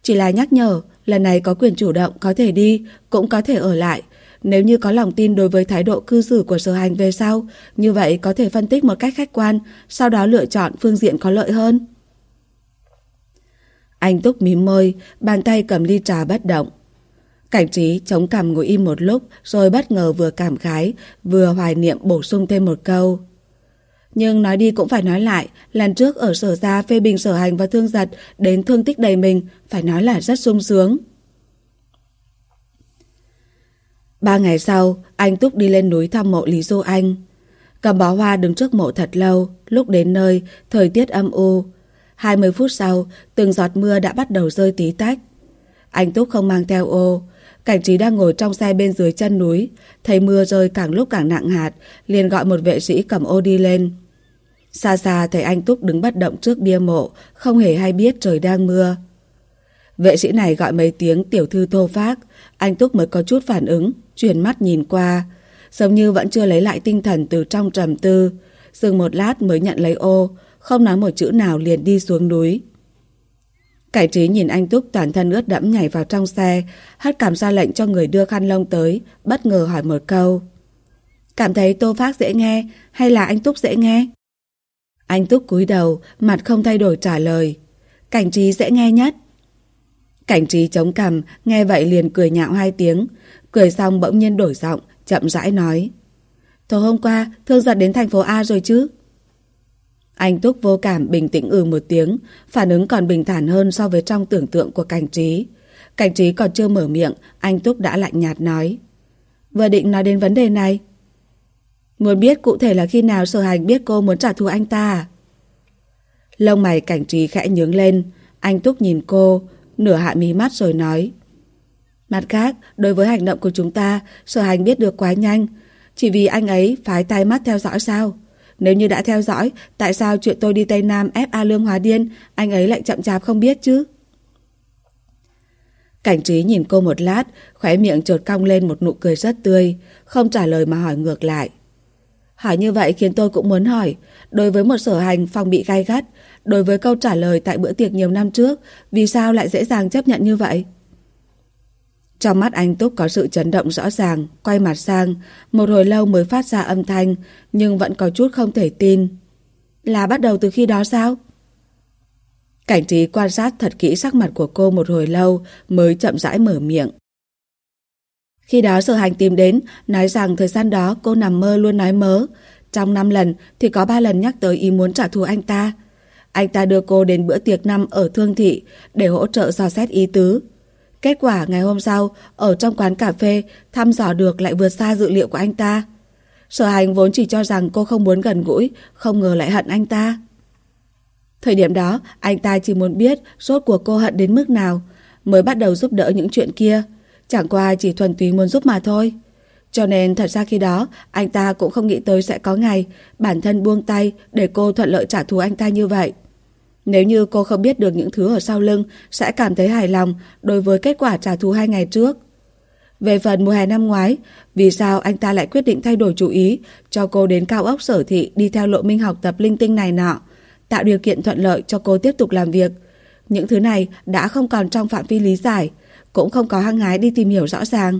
Chỉ là nhắc nhở, lần này có quyền chủ động có thể đi, cũng có thể ở lại. Nếu như có lòng tin đối với thái độ cư xử của sở hành về sau, như vậy có thể phân tích một cách khách quan, sau đó lựa chọn phương diện có lợi hơn. Anh Túc mím môi, bàn tay cầm ly trà bất động. Cảnh trí chống cằm ngồi im một lúc rồi bất ngờ vừa cảm khái, vừa hoài niệm bổ sung thêm một câu. Nhưng nói đi cũng phải nói lại, lần trước ở sở gia phê bình sở hành và thương giật đến thương tích đầy mình, phải nói là rất sung sướng. Ba ngày sau, anh Túc đi lên núi thăm mộ Lý Du Anh. Cầm bó hoa đứng trước mộ thật lâu, lúc đến nơi, thời tiết âm u. 20 phút sau, từng giọt mưa đã bắt đầu rơi tí tách. Anh Túc không mang theo ô. Cảnh trí đang ngồi trong xe bên dưới chân núi, thấy mưa rơi càng lúc càng nặng hạt, liền gọi một vệ sĩ cầm ô đi lên. Xa xa thấy anh Túc đứng bất động trước bia mộ, không hề hay biết trời đang mưa. Vệ sĩ này gọi mấy tiếng tiểu thư thô phác, anh Túc mới có chút phản ứng, chuyển mắt nhìn qua. Giống như vẫn chưa lấy lại tinh thần từ trong trầm tư. Dừng một lát mới nhận lấy ô, không nói một chữ nào liền đi xuống núi. Cảnh trí nhìn anh Túc toàn thân ướt đẫm nhảy vào trong xe, hất cảm ra lệnh cho người đưa khăn lông tới, bất ngờ hỏi một câu. Cảm thấy Tô Phác dễ nghe hay là anh Túc dễ nghe? Anh Túc cúi đầu, mặt không thay đổi trả lời. Cảnh trí dễ nghe nhất. Cảnh trí chống cằm, nghe vậy liền cười nhạo hai tiếng. Cười xong bỗng nhiên đổi giọng, chậm rãi nói. Tối hôm qua, thương giật đến thành phố A rồi chứ? Anh Túc vô cảm bình tĩnh ừ một tiếng, phản ứng còn bình thản hơn so với trong tưởng tượng của cảnh trí. Cảnh trí còn chưa mở miệng, anh Túc đã lạnh nhạt nói. Vừa định nói đến vấn đề này. Muốn biết cụ thể là khi nào sở hành biết cô muốn trả thù anh ta à? Lông mày cảnh trí khẽ nhướng lên, anh Túc nhìn cô, nửa hạ mí mắt rồi nói. Mặt khác, đối với hành động của chúng ta, sở hành biết được quá nhanh. Chỉ vì anh ấy phái tay mắt theo dõi sao? Nếu như đã theo dõi, tại sao chuyện tôi đi Tây Nam ép A Lương hóa điên, anh ấy lại chậm chạp không biết chứ? Cảnh trí nhìn cô một lát, khóe miệng chợt cong lên một nụ cười rất tươi, không trả lời mà hỏi ngược lại. Hỏi như vậy khiến tôi cũng muốn hỏi, đối với một sở hành phòng bị gai gắt, đối với câu trả lời tại bữa tiệc nhiều năm trước, vì sao lại dễ dàng chấp nhận như vậy? Trong mắt anh Túc có sự chấn động rõ ràng, quay mặt sang, một hồi lâu mới phát ra âm thanh, nhưng vẫn có chút không thể tin. Là bắt đầu từ khi đó sao? Cảnh trí quan sát thật kỹ sắc mặt của cô một hồi lâu mới chậm rãi mở miệng. Khi đó sở hành tìm đến, nói rằng thời gian đó cô nằm mơ luôn nói mớ. Trong 5 lần thì có 3 lần nhắc tới ý muốn trả thù anh ta. Anh ta đưa cô đến bữa tiệc năm ở Thương Thị để hỗ trợ dò xét ý tứ. Kết quả ngày hôm sau, ở trong quán cà phê, thăm dò được lại vượt xa dự liệu của anh ta. Sở hành vốn chỉ cho rằng cô không muốn gần gũi, không ngờ lại hận anh ta. Thời điểm đó, anh ta chỉ muốn biết rốt của cô hận đến mức nào, mới bắt đầu giúp đỡ những chuyện kia. Chẳng qua chỉ thuần túy muốn giúp mà thôi. Cho nên thật ra khi đó, anh ta cũng không nghĩ tới sẽ có ngày bản thân buông tay để cô thuận lợi trả thù anh ta như vậy. Nếu như cô không biết được những thứ ở sau lưng sẽ cảm thấy hài lòng đối với kết quả trả thù hai ngày trước. Về phần mùa hè năm ngoái, vì sao anh ta lại quyết định thay đổi chủ ý cho cô đến cao ốc sở thị đi theo lộ minh học tập linh tinh này nọ, tạo điều kiện thuận lợi cho cô tiếp tục làm việc. Những thứ này đã không còn trong phạm vi lý giải, cũng không có hăng hái đi tìm hiểu rõ ràng.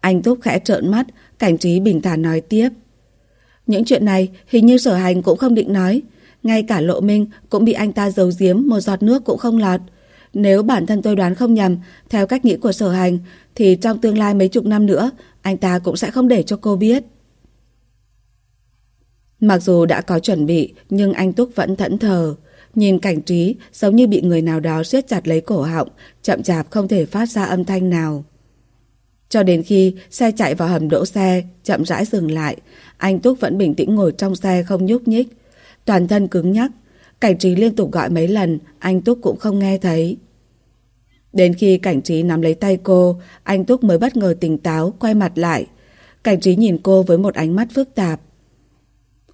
Anh Túc khẽ trợn mắt, cảnh trí bình thản nói tiếp. Những chuyện này hình như sở hành cũng không định nói. Ngay cả lộ minh cũng bị anh ta giấu giếm một giọt nước cũng không lọt. Nếu bản thân tôi đoán không nhầm, theo cách nghĩ của sở hành, thì trong tương lai mấy chục năm nữa, anh ta cũng sẽ không để cho cô biết. Mặc dù đã có chuẩn bị, nhưng anh Túc vẫn thẫn thờ. Nhìn cảnh trí giống như bị người nào đó siết chặt lấy cổ họng, chậm chạp không thể phát ra âm thanh nào. Cho đến khi xe chạy vào hầm đỗ xe, chậm rãi dừng lại, anh Túc vẫn bình tĩnh ngồi trong xe không nhúc nhích. Toàn thân cứng nhắc, cảnh trí liên tục gọi mấy lần, anh Túc cũng không nghe thấy. Đến khi cảnh trí nắm lấy tay cô, anh Túc mới bất ngờ tỉnh táo, quay mặt lại. Cảnh trí nhìn cô với một ánh mắt phức tạp.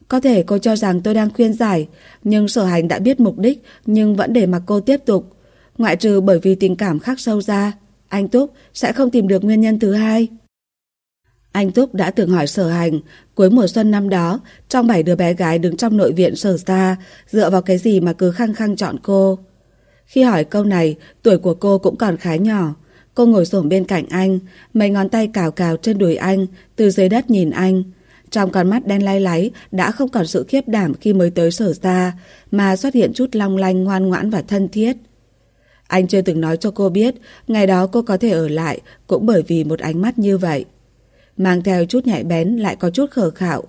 Có thể cô cho rằng tôi đang khuyên giải, nhưng sở hành đã biết mục đích, nhưng vẫn để mặc cô tiếp tục. Ngoại trừ bởi vì tình cảm khắc sâu ra, anh Túc sẽ không tìm được nguyên nhân thứ hai. Anh Túc đã từng hỏi sở hành, cuối mùa xuân năm đó, trong bảy đứa bé gái đứng trong nội viện sở xa, dựa vào cái gì mà cứ khăng khăng chọn cô. Khi hỏi câu này, tuổi của cô cũng còn khá nhỏ. Cô ngồi xổm bên cạnh anh, mấy ngón tay cào cào trên đùi anh, từ dưới đất nhìn anh. Trong con mắt đen lay láy đã không còn sự khiếp đảm khi mới tới sở xa, mà xuất hiện chút long lanh ngoan ngoãn và thân thiết. Anh chưa từng nói cho cô biết ngày đó cô có thể ở lại cũng bởi vì một ánh mắt như vậy. Mang theo chút nhạy bén lại có chút khờ khạo.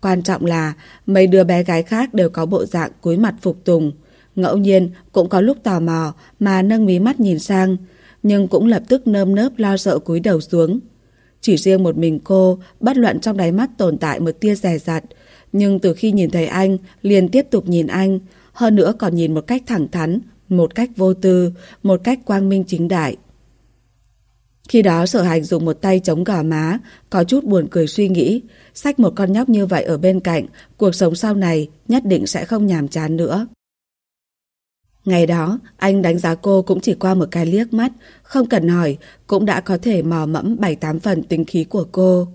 Quan trọng là mấy đứa bé gái khác đều có bộ dạng cúi mặt phục tùng. Ngẫu nhiên cũng có lúc tò mò mà nâng mí mắt nhìn sang, nhưng cũng lập tức nơm nớp lo sợ cúi đầu xuống. Chỉ riêng một mình cô, bất luận trong đáy mắt tồn tại một tia rè rặt, nhưng từ khi nhìn thấy anh, liền tiếp tục nhìn anh, hơn nữa còn nhìn một cách thẳng thắn, một cách vô tư, một cách quang minh chính đại. Khi đó sở hành dùng một tay chống gò má, có chút buồn cười suy nghĩ, sách một con nhóc như vậy ở bên cạnh, cuộc sống sau này nhất định sẽ không nhàm chán nữa. Ngày đó, anh đánh giá cô cũng chỉ qua một cái liếc mắt, không cần hỏi, cũng đã có thể mò mẫm 7-8 phần tính khí của cô.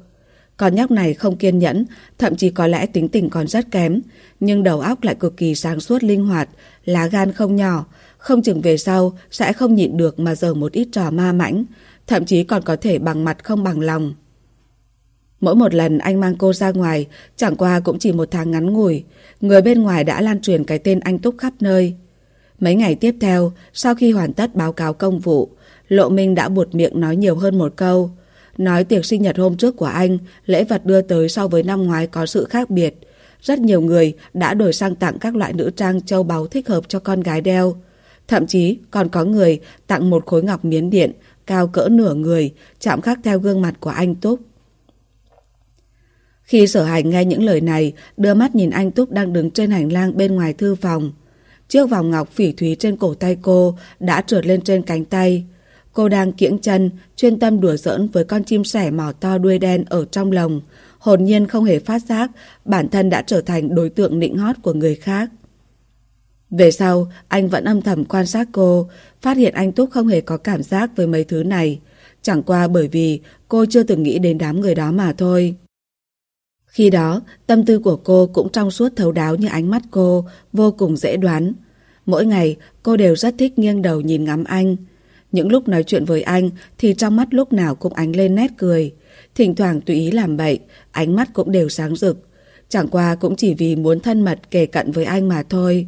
Con nhóc này không kiên nhẫn, thậm chí có lẽ tính tình còn rất kém, nhưng đầu óc lại cực kỳ sáng suốt linh hoạt, lá gan không nhỏ, không chừng về sau sẽ không nhịn được mà giờ một ít trò ma mãnh, thậm chí còn có thể bằng mặt không bằng lòng. Mỗi một lần anh mang cô ra ngoài, chẳng qua cũng chỉ một tháng ngắn ngủi, người bên ngoài đã lan truyền cái tên anh Túc khắp nơi. Mấy ngày tiếp theo, sau khi hoàn tất báo cáo công vụ, Lộ Minh đã buột miệng nói nhiều hơn một câu. Nói tiệc sinh nhật hôm trước của anh, lễ vật đưa tới so với năm ngoái có sự khác biệt. Rất nhiều người đã đổi sang tặng các loại nữ trang châu báu thích hợp cho con gái đeo. Thậm chí còn có người tặng một khối ngọc miến điện cao cỡ nửa người, chạm khắc theo gương mặt của anh Túc. Khi sở hành nghe những lời này, đưa mắt nhìn anh Túc đang đứng trên hành lang bên ngoài thư phòng. Chiếc vòng ngọc phỉ thúy trên cổ tay cô đã trượt lên trên cánh tay. Cô đang kiễng chân, chuyên tâm đùa giỡn với con chim sẻ mỏ to đuôi đen ở trong lồng. Hồn nhiên không hề phát giác, bản thân đã trở thành đối tượng nịnh hót của người khác. Về sau, anh vẫn âm thầm quan sát cô, phát hiện anh Túc không hề có cảm giác với mấy thứ này. Chẳng qua bởi vì cô chưa từng nghĩ đến đám người đó mà thôi. Khi đó, tâm tư của cô cũng trong suốt thấu đáo như ánh mắt cô, vô cùng dễ đoán. Mỗi ngày, cô đều rất thích nghiêng đầu nhìn ngắm anh. Những lúc nói chuyện với anh thì trong mắt lúc nào cũng ánh lên nét cười. Thỉnh thoảng tùy ý làm bậy, ánh mắt cũng đều sáng rực. Chẳng qua cũng chỉ vì muốn thân mật kề cận với anh mà thôi.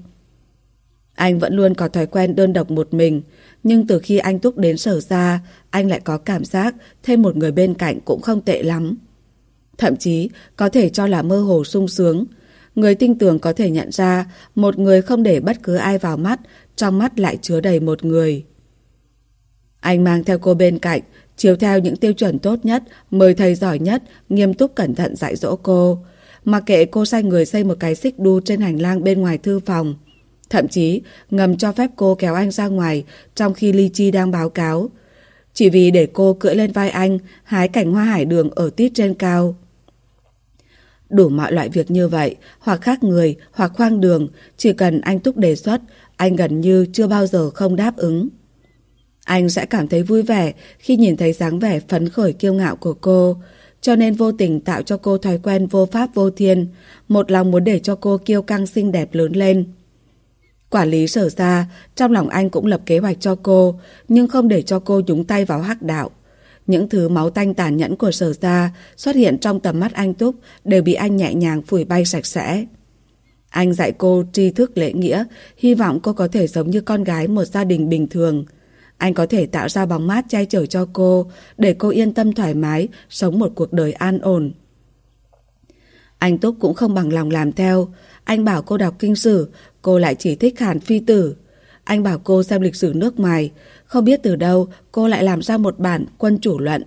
Anh vẫn luôn có thói quen đơn độc một mình, nhưng từ khi anh Túc đến sở ra, anh lại có cảm giác thêm một người bên cạnh cũng không tệ lắm. Thậm chí có thể cho là mơ hồ sung sướng. Người tinh tường có thể nhận ra một người không để bất cứ ai vào mắt, trong mắt lại chứa đầy một người. Anh mang theo cô bên cạnh, chiếu theo những tiêu chuẩn tốt nhất, mời thầy giỏi nhất, nghiêm túc cẩn thận dạy dỗ cô. Mặc kệ cô sai người xây một cái xích đu trên hành lang bên ngoài thư phòng. Thậm chí ngầm cho phép cô kéo anh ra ngoài trong khi Ly Chi đang báo cáo. Chỉ vì để cô cưỡi lên vai anh hái cảnh hoa hải đường ở tít trên cao. Đủ mọi loại việc như vậy, hoặc khác người, hoặc khoang đường, chỉ cần anh Túc đề xuất, anh gần như chưa bao giờ không đáp ứng. Anh sẽ cảm thấy vui vẻ khi nhìn thấy dáng vẻ phấn khởi kiêu ngạo của cô, cho nên vô tình tạo cho cô thói quen vô pháp vô thiên, một lòng muốn để cho cô kiêu căng xinh đẹp lớn lên. Quản lý sở ra, trong lòng anh cũng lập kế hoạch cho cô, nhưng không để cho cô nhúng tay vào hắc đạo. Những thứ máu tanh tàn nhẫn của sở ra xuất hiện trong tầm mắt anh Túc đều bị anh nhẹ nhàng phủi bay sạch sẽ. Anh dạy cô tri thức lễ nghĩa, hy vọng cô có thể giống như con gái một gia đình bình thường. Anh có thể tạo ra bóng mát che chở cho cô, để cô yên tâm thoải mái, sống một cuộc đời an ổn. Anh Túc cũng không bằng lòng làm theo. Anh bảo cô đọc kinh sử, cô lại chỉ thích Hàn Phi Tử. Anh bảo cô xem lịch sử nước ngoài, không biết từ đâu cô lại làm ra một bản quân chủ luận.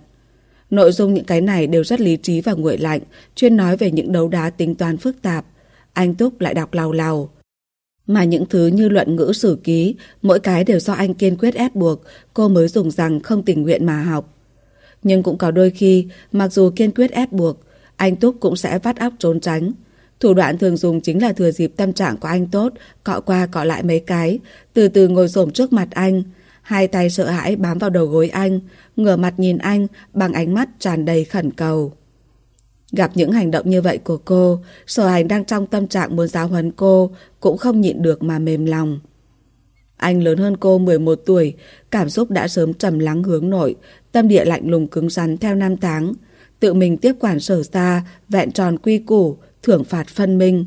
Nội dung những cái này đều rất lý trí và nguội lạnh, chuyên nói về những đấu đá tính toán phức tạp. Anh Túc lại đọc lào lào. Mà những thứ như luận ngữ sử ký, mỗi cái đều do anh kiên quyết ép buộc, cô mới dùng rằng không tình nguyện mà học. Nhưng cũng có đôi khi, mặc dù kiên quyết ép buộc, anh Túc cũng sẽ vắt óc trốn tránh. Thủ đoạn thường dùng chính là thừa dịp tâm trạng của anh tốt, cọ qua cọ lại mấy cái, từ từ ngồi xổm trước mặt anh. Hai tay sợ hãi bám vào đầu gối anh, ngửa mặt nhìn anh bằng ánh mắt tràn đầy khẩn cầu. Gặp những hành động như vậy của cô, sở hành đang trong tâm trạng muốn giáo huấn cô, cũng không nhịn được mà mềm lòng. Anh lớn hơn cô 11 tuổi, cảm xúc đã sớm trầm lắng hướng nội, tâm địa lạnh lùng cứng rắn theo năm tháng. Tự mình tiếp quản sở xa, vẹn tròn quy củ, thưởng phạt phân minh.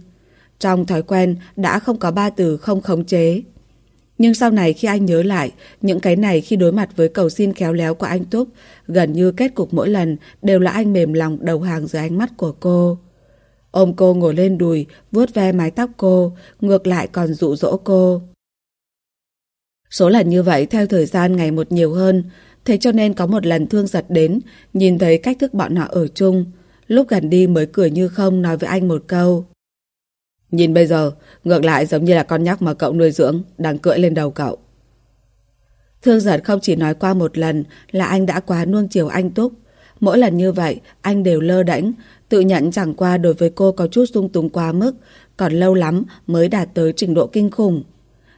Trong thói quen đã không có ba từ không khống chế. Nhưng sau này khi anh nhớ lại, những cái này khi đối mặt với cầu xin khéo léo của anh Túc, gần như kết cục mỗi lần đều là anh mềm lòng đầu hàng dưới ánh mắt của cô. Ôm cô ngồi lên đùi, vuốt ve mái tóc cô, ngược lại còn dụ dỗ cô. Số lần như vậy theo thời gian ngày một nhiều hơn, thế cho nên có một lần thương giật đến, nhìn thấy cách thức bọn họ ở chung. Lúc gần đi mới cười như không nói với anh một câu. Nhìn bây giờ, ngược lại giống như là con nhóc mà cậu nuôi dưỡng, đang cưỡi lên đầu cậu. Thương giật không chỉ nói qua một lần là anh đã quá nuông chiều anh Túc. Mỗi lần như vậy, anh đều lơ đễnh, tự nhận chẳng qua đối với cô có chút dung túng quá mức, còn lâu lắm mới đạt tới trình độ kinh khủng.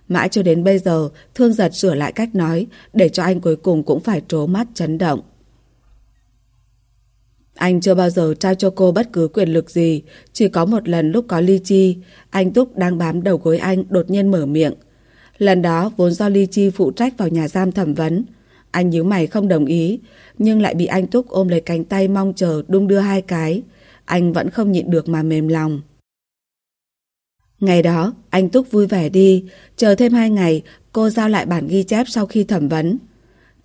Mãi cho đến bây giờ, thương giật sửa lại cách nói, để cho anh cuối cùng cũng phải trố mắt chấn động. Anh chưa bao giờ trao cho cô bất cứ quyền lực gì, chỉ có một lần lúc có ly chi, anh Túc đang bám đầu gối anh đột nhiên mở miệng. Lần đó vốn do ly chi phụ trách vào nhà giam thẩm vấn. Anh nhíu mày không đồng ý, nhưng lại bị anh Túc ôm lấy cánh tay mong chờ đung đưa hai cái. Anh vẫn không nhịn được mà mềm lòng. Ngày đó, anh Túc vui vẻ đi, chờ thêm hai ngày, cô giao lại bản ghi chép sau khi thẩm vấn.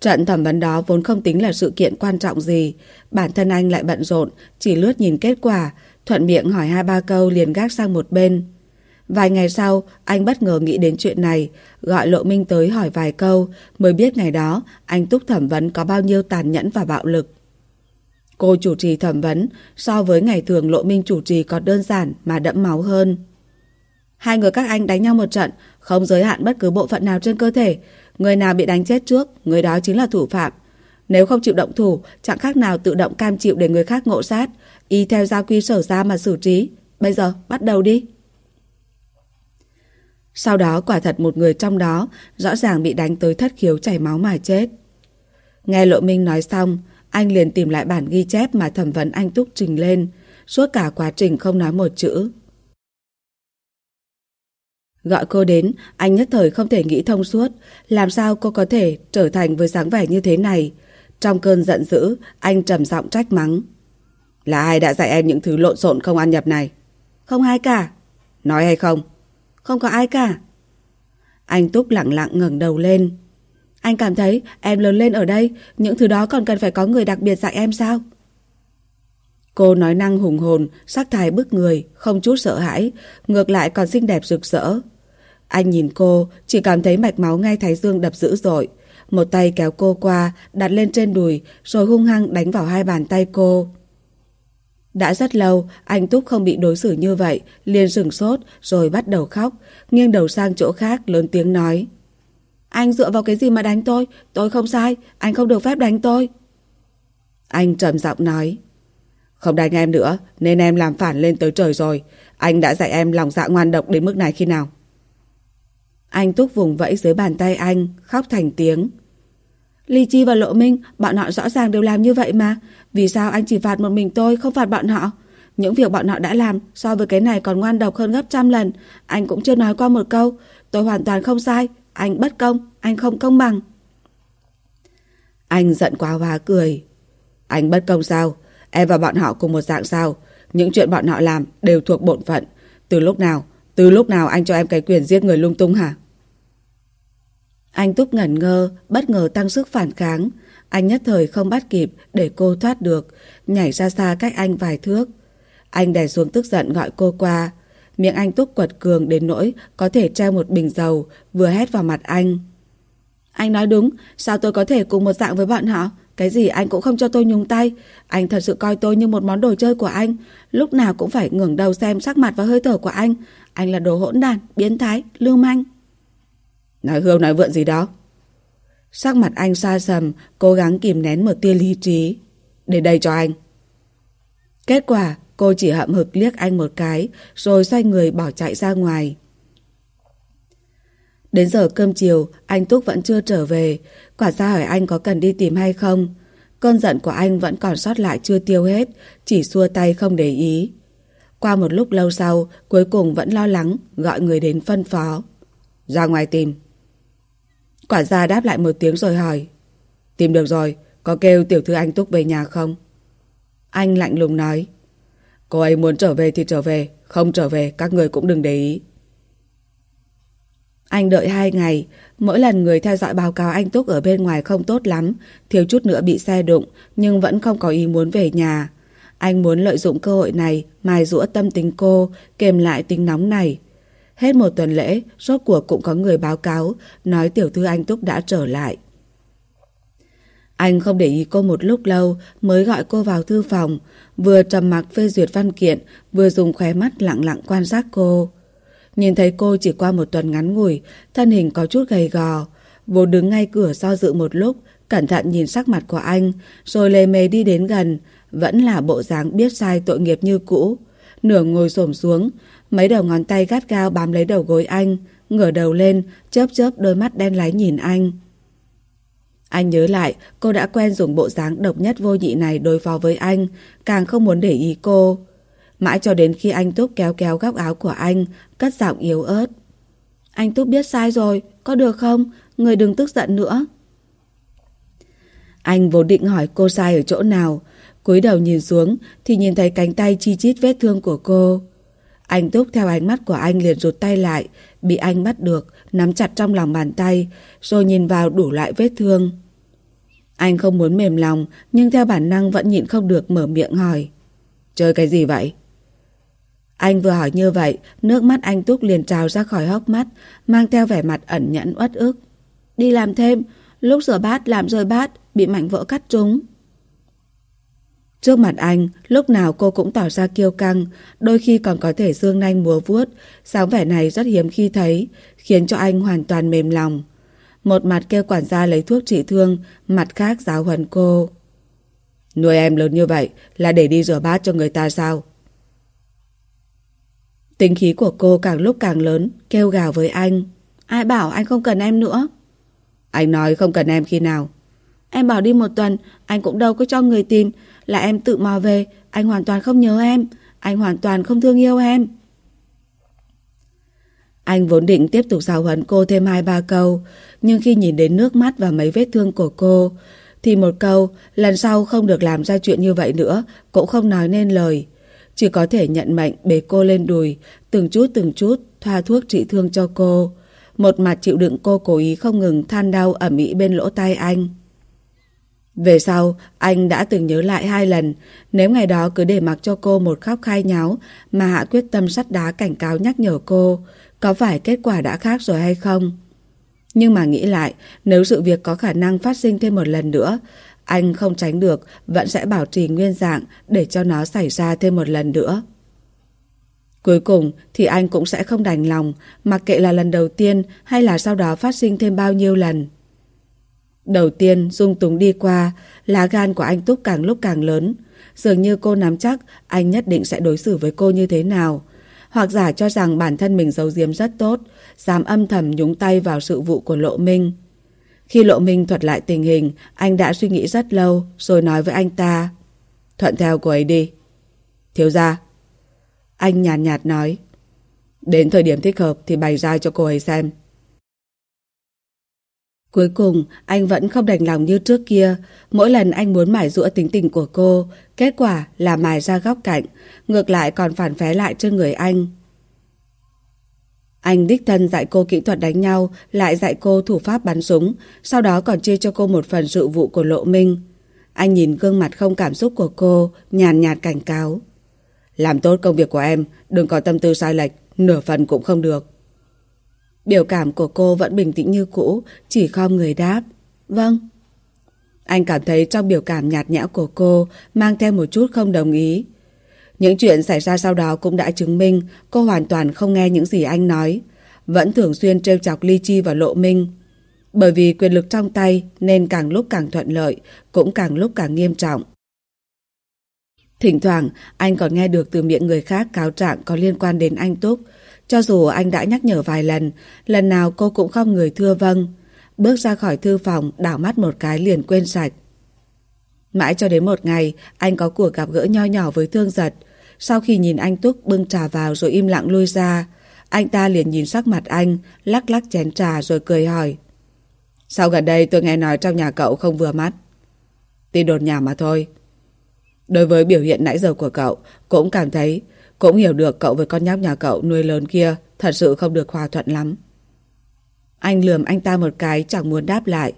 Trận thẩm vấn đó vốn không tính là sự kiện quan trọng gì, bản thân anh lại bận rộn, chỉ lướt nhìn kết quả, thuận miệng hỏi hai ba câu liền gác sang một bên. Vài ngày sau, anh bất ngờ nghĩ đến chuyện này, gọi Lộ Minh tới hỏi vài câu, mới biết ngày đó anh Túc thẩm vấn có bao nhiêu tàn nhẫn và bạo lực. Cô chủ trì thẩm vấn, so với ngày thường Lộ Minh chủ trì còn đơn giản mà đẫm máu hơn. Hai người các anh đánh nhau một trận, không giới hạn bất cứ bộ phận nào trên cơ thể. Người nào bị đánh chết trước, người đó chính là thủ phạm. Nếu không chịu động thủ, chẳng khác nào tự động cam chịu để người khác ngộ sát. Y theo gia quy sở ra mà xử trí. Bây giờ, bắt đầu đi. Sau đó quả thật một người trong đó rõ ràng bị đánh tới thất khiếu chảy máu mà chết. Nghe Lộ Minh nói xong, anh liền tìm lại bản ghi chép mà thẩm vấn anh Túc trình lên. Suốt cả quá trình không nói một chữ. Gọi cô đến, anh nhất thời không thể nghĩ thông suốt, làm sao cô có thể trở thành với dáng vẻ như thế này. Trong cơn giận dữ, anh trầm giọng trách mắng. Là ai đã dạy em những thứ lộn xộn không ăn nhập này? Không ai cả. Nói hay không? Không có ai cả. Anh Túc lặng lặng ngẩng đầu lên. Anh cảm thấy em lớn lên ở đây, những thứ đó còn cần phải có người đặc biệt dạy em sao? Cô nói năng hùng hồn, sắc thái bức người, không chút sợ hãi, ngược lại còn xinh đẹp rực rỡ. Anh nhìn cô, chỉ cảm thấy mạch máu ngay thái dương đập dữ dội. Một tay kéo cô qua, đặt lên trên đùi, rồi hung hăng đánh vào hai bàn tay cô. Đã rất lâu, anh Túc không bị đối xử như vậy, liền sừng sốt, rồi bắt đầu khóc, nghiêng đầu sang chỗ khác, lớn tiếng nói. Anh dựa vào cái gì mà đánh tôi? Tôi không sai, anh không được phép đánh tôi. Anh trầm giọng nói. Không đánh em nữa, nên em làm phản lên tới trời rồi. Anh đã dạy em lòng dạ ngoan độc đến mức này khi nào? Anh Túc vùng vẫy dưới bàn tay anh, khóc thành tiếng. Ly Chi và Lộ Minh, bọn họ rõ ràng đều làm như vậy mà. Vì sao anh chỉ phạt một mình tôi, không phạt bọn họ? Những việc bọn họ đã làm so với cái này còn ngoan độc hơn gấp trăm lần. Anh cũng chưa nói qua một câu. Tôi hoàn toàn không sai. Anh bất công, anh không công bằng. Anh giận quá hóa cười. Anh bất công sao? Em và bọn họ cùng một dạng sao? Những chuyện bọn họ làm đều thuộc bổn phận. Từ lúc nào? Từ lúc nào anh cho em cái quyền giết người lung tung hả? Anh Túc ngẩn ngơ, bất ngờ tăng sức phản kháng. Anh nhất thời không bắt kịp để cô thoát được, nhảy ra xa cách anh vài thước. Anh đè xuống tức giận gọi cô qua. Miệng anh Túc quật cường đến nỗi có thể treo một bình dầu, vừa hét vào mặt anh. Anh nói đúng, sao tôi có thể cùng một dạng với bọn họ? Cái gì anh cũng không cho tôi nhúng tay. Anh thật sự coi tôi như một món đồ chơi của anh. Lúc nào cũng phải ngẩng đầu xem sắc mặt và hơi thở của anh. Anh là đồ hỗn đàn, biến thái, lưu manh. Nói hưu nói vượn gì đó. Sắc mặt anh xa sầm, cố gắng kìm nén một tia lý trí. Để đây cho anh. Kết quả, cô chỉ hậm hực liếc anh một cái, rồi xoay người bỏ chạy ra ngoài. Đến giờ cơm chiều, anh Túc vẫn chưa trở về. Quả ra hỏi anh có cần đi tìm hay không. Cơn giận của anh vẫn còn sót lại chưa tiêu hết, chỉ xua tay không để ý. Qua một lúc lâu sau, cuối cùng vẫn lo lắng, gọi người đến phân phó. Ra ngoài tìm. Quả ra đáp lại một tiếng rồi hỏi. Tìm được rồi, có kêu tiểu thư anh Túc về nhà không? Anh lạnh lùng nói. Cô ấy muốn trở về thì trở về, không trở về các người cũng đừng để ý. Anh đợi hai ngày, mỗi lần người theo dõi báo cáo anh Túc ở bên ngoài không tốt lắm, thiếu chút nữa bị xe đụng, nhưng vẫn không có ý muốn về nhà. Anh muốn lợi dụng cơ hội này, mài rũa tâm tính cô, kềm lại tính nóng này. Hết một tuần lễ, rốt cuộc cũng có người báo cáo, nói tiểu thư anh Túc đã trở lại. Anh không để ý cô một lúc lâu mới gọi cô vào thư phòng, vừa trầm mặc phê duyệt văn kiện, vừa dùng khóe mắt lặng lặng quan sát cô. Nhìn thấy cô chỉ qua một tuần ngắn ngủi, thân hình có chút gầy gò. Vô đứng ngay cửa do dự một lúc, cẩn thận nhìn sắc mặt của anh, rồi lề mề đi đến gần, vẫn là bộ dáng biết sai tội nghiệp như cũ. Nửa ngồi xổm xuống, mấy đầu ngón tay gắt gao bám lấy đầu gối anh, ngửa đầu lên, chớp chớp đôi mắt đen láy nhìn anh. Anh nhớ lại, cô đã quen dùng bộ dáng độc nhất vô nhị này đối phó với anh, càng không muốn để ý cô. Mãi cho đến khi anh Túc kéo kéo góc áo của anh, cất giọng yếu ớt. Anh Túc biết sai rồi, có được không? Người đừng tức giận nữa. Anh vốn định hỏi cô sai ở chỗ nào, cúi đầu nhìn xuống thì nhìn thấy cánh tay chi chít vết thương của cô. Anh Túc theo ánh mắt của anh liền rụt tay lại, bị anh bắt được, nắm chặt trong lòng bàn tay, rồi nhìn vào đủ loại vết thương. Anh không muốn mềm lòng, nhưng theo bản năng vẫn nhịn không được mở miệng hỏi. Chơi cái gì vậy? Anh vừa hỏi như vậy, nước mắt anh Túc liền trào ra khỏi hốc mắt, mang theo vẻ mặt ẩn nhẫn uất ức. Đi làm thêm, lúc rửa bát làm rơi bát, bị mảnh vỡ cắt trúng. Trước mặt anh, lúc nào cô cũng tỏ ra kiêu căng, đôi khi còn có thể dương nanh múa vuốt, sáng vẻ này rất hiếm khi thấy, khiến cho anh hoàn toàn mềm lòng. Một mặt kêu quản gia lấy thuốc trị thương, mặt khác giáo huấn cô. Nuôi em lớn như vậy là để đi rửa bát cho người ta sao? Tính khí của cô càng lúc càng lớn, kêu gào với anh. Ai bảo anh không cần em nữa? Anh nói không cần em khi nào? Em bảo đi một tuần, anh cũng đâu có cho người tìm, là em tự mò về, anh hoàn toàn không nhớ em, anh hoàn toàn không thương yêu em. Anh vốn định tiếp tục giáo huấn cô thêm hai ba câu, nhưng khi nhìn đến nước mắt và mấy vết thương của cô, thì một câu, lần sau không được làm ra chuyện như vậy nữa, cũng không nói nên lời. Chỉ có thể nhận mệnh bế cô lên đùi, từng chút từng chút thoa thuốc trị thương cho cô. Một mặt chịu đựng cô cố ý không ngừng than đau ẩm ĩ bên lỗ tai anh. Về sau, anh đã từng nhớ lại hai lần, nếu ngày đó cứ để mặc cho cô một khóc khai nháo mà hạ quyết tâm sắt đá cảnh cáo nhắc nhở cô, có phải kết quả đã khác rồi hay không? Nhưng mà nghĩ lại, nếu sự việc có khả năng phát sinh thêm một lần nữa, anh không tránh được, vẫn sẽ bảo trì nguyên dạng để cho nó xảy ra thêm một lần nữa. Cuối cùng thì anh cũng sẽ không đành lòng, mặc kệ là lần đầu tiên hay là sau đó phát sinh thêm bao nhiêu lần. Đầu tiên, dung túng đi qua, lá gan của anh Túc càng lúc càng lớn. Dường như cô nắm chắc anh nhất định sẽ đối xử với cô như thế nào. Hoặc giả cho rằng bản thân mình giấu giếm rất tốt, dám âm thầm nhúng tay vào sự vụ của Lộ Minh. Khi Lộ Minh thuật lại tình hình, anh đã suy nghĩ rất lâu rồi nói với anh ta. Thuận theo cô ấy đi. Thiếu ra. Anh nhàn nhạt, nhạt nói. Đến thời điểm thích hợp thì bày ra cho cô ấy xem. Cuối cùng, anh vẫn không đành lòng như trước kia. Mỗi lần anh muốn mải rũa tính tình của cô, kết quả là mài ra góc cạnh, ngược lại còn phản phé lại trên người anh. Anh đích thân dạy cô kỹ thuật đánh nhau, lại dạy cô thủ pháp bắn súng, sau đó còn chia cho cô một phần sự vụ của lộ minh. Anh nhìn gương mặt không cảm xúc của cô, nhàn nhạt cảnh cáo. Làm tốt công việc của em, đừng có tâm tư sai lệch, nửa phần cũng không được. Biểu cảm của cô vẫn bình tĩnh như cũ, chỉ khom người đáp. Vâng. Anh cảm thấy trong biểu cảm nhạt nhẽo của cô mang theo một chút không đồng ý. Những chuyện xảy ra sau đó cũng đã chứng minh cô hoàn toàn không nghe những gì anh nói. Vẫn thường xuyên trêu chọc Ly Chi và Lộ Minh. Bởi vì quyền lực trong tay nên càng lúc càng thuận lợi, cũng càng lúc càng nghiêm trọng. Thỉnh thoảng, anh còn nghe được từ miệng người khác cáo trạng có liên quan đến anh Túc. Cho dù anh đã nhắc nhở vài lần, lần nào cô cũng không người thưa vâng. Bước ra khỏi thư phòng, đảo mắt một cái liền quên sạch. Mãi cho đến một ngày, anh có cuộc gặp gỡ nho nhỏ với thương giật. Sau khi nhìn anh Túc bưng trà vào rồi im lặng lui ra, anh ta liền nhìn sắc mặt anh, lắc lắc chén trà rồi cười hỏi. Sau gần đây tôi nghe nói trong nhà cậu không vừa mắt. Tin đồn nhà mà thôi. Đối với biểu hiện nãy giờ của cậu, cũng cảm thấy, cũng hiểu được cậu với con nhóc nhà cậu nuôi lớn kia thật sự không được hòa thuận lắm. Anh lườm anh ta một cái chẳng muốn đáp lại.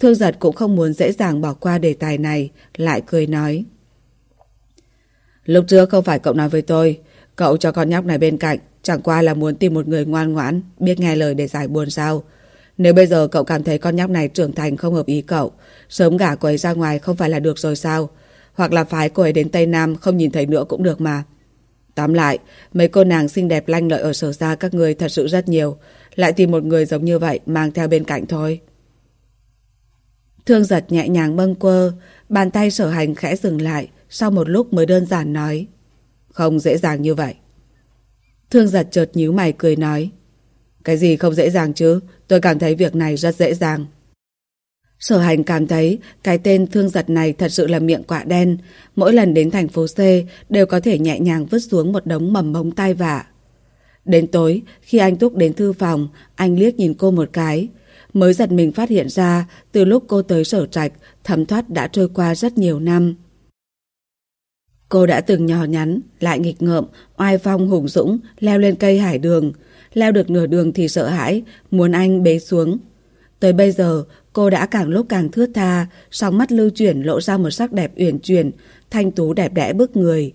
Thương giật cũng không muốn dễ dàng bỏ qua đề tài này, lại cười nói. Lúc trước không phải cậu nói với tôi, cậu cho con nhóc này bên cạnh, chẳng qua là muốn tìm một người ngoan ngoãn, biết nghe lời để giải buồn sao. Nếu bây giờ cậu cảm thấy con nhóc này trưởng thành không hợp ý cậu, sớm gả cô ấy ra ngoài không phải là được rồi sao? Hoặc là phái cô ấy đến Tây Nam không nhìn thấy nữa cũng được mà. Tóm lại, mấy cô nàng xinh đẹp lanh lợi ở sở ra các người thật sự rất nhiều. Lại tìm một người giống như vậy mang theo bên cạnh thôi. Thương giật nhẹ nhàng bâng quơ, bàn tay sở hành khẽ dừng lại, sau một lúc mới đơn giản nói. Không dễ dàng như vậy. Thương giật chợt nhíu mày cười nói. Cái gì không dễ dàng chứ, tôi cảm thấy việc này rất dễ dàng. Sở hành cảm thấy cái tên thương giật này thật sự là miệng quạ đen. Mỗi lần đến thành phố C đều có thể nhẹ nhàng vứt xuống một đống mầm mống tai vạ. Đến tối, khi anh Túc đến thư phòng, anh liếc nhìn cô một cái. Mới giật mình phát hiện ra, từ lúc cô tới sở trạch, thấm thoát đã trôi qua rất nhiều năm. Cô đã từng nhỏ nhắn, lại nghịch ngợm, oai phong hùng dũng, leo lên cây hải đường. Leo được nửa đường thì sợ hãi, muốn anh bế xuống. Tới bây giờ, cô đã càng lúc càng thướt tha, sóng mắt lưu chuyển lộ ra một sắc đẹp uyển chuyển, thanh tú đẹp đẽ bức người.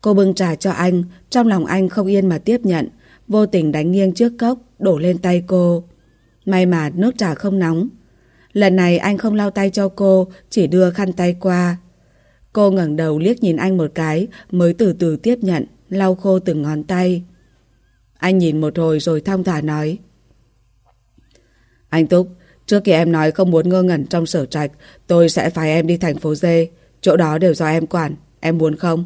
Cô bưng trà cho anh, trong lòng anh không yên mà tiếp nhận, vô tình đánh nghiêng trước cốc, đổ lên tay cô. May mà nước trà không nóng. Lần này anh không lau tay cho cô, chỉ đưa khăn tay qua. Cô ngẩng đầu liếc nhìn anh một cái, mới từ từ tiếp nhận, lau khô từng ngón tay. Anh nhìn một hồi rồi thong thả nói. Anh Túc, trước kia em nói không muốn ngơ ngẩn trong sở trạch, tôi sẽ phái em đi thành phố Dê. Chỗ đó đều do em quản. Em muốn không?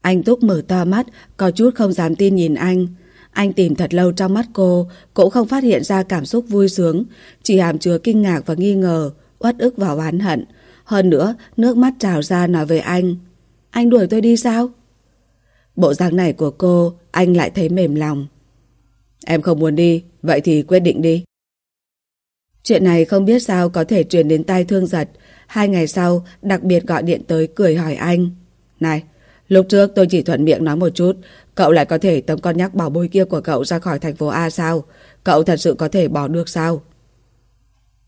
Anh Túc mở to mắt, có chút không dám tin nhìn anh. Anh tìm thật lâu trong mắt cô, cũng không phát hiện ra cảm xúc vui sướng, chỉ hàm chứa kinh ngạc và nghi ngờ, uất ức và oán hận. Hơn nữa, nước mắt trào ra nói với anh. Anh đuổi tôi đi sao? Bộ dáng này của cô, anh lại thấy mềm lòng. Em không muốn đi, vậy thì quyết định đi. Chuyện này không biết sao có thể truyền đến tai thương giật. Hai ngày sau, đặc biệt gọi điện tới cười hỏi anh. Này, lúc trước tôi chỉ thuận miệng nói một chút, cậu lại có thể tấm con nhắc bảo bôi kia của cậu ra khỏi thành phố A sao? Cậu thật sự có thể bỏ được sao?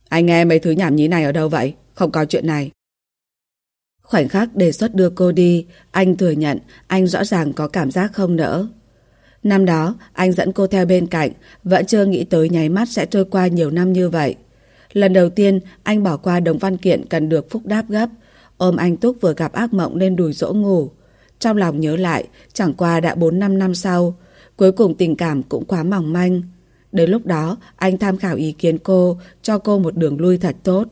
Anh nghe mấy thứ nhảm nhí này ở đâu vậy? Không có chuyện này. Khoảnh khắc đề xuất đưa cô đi, anh thừa nhận anh rõ ràng có cảm giác không nỡ. Năm đó, anh dẫn cô theo bên cạnh, vẫn chưa nghĩ tới nháy mắt sẽ trôi qua nhiều năm như vậy. Lần đầu tiên, anh bỏ qua đồng văn kiện cần được phúc đáp gấp, ôm anh Túc vừa gặp ác mộng nên đùi dỗ ngủ. Trong lòng nhớ lại, chẳng qua đã 4-5 năm sau, cuối cùng tình cảm cũng quá mỏng manh. Đến lúc đó, anh tham khảo ý kiến cô, cho cô một đường lui thật tốt.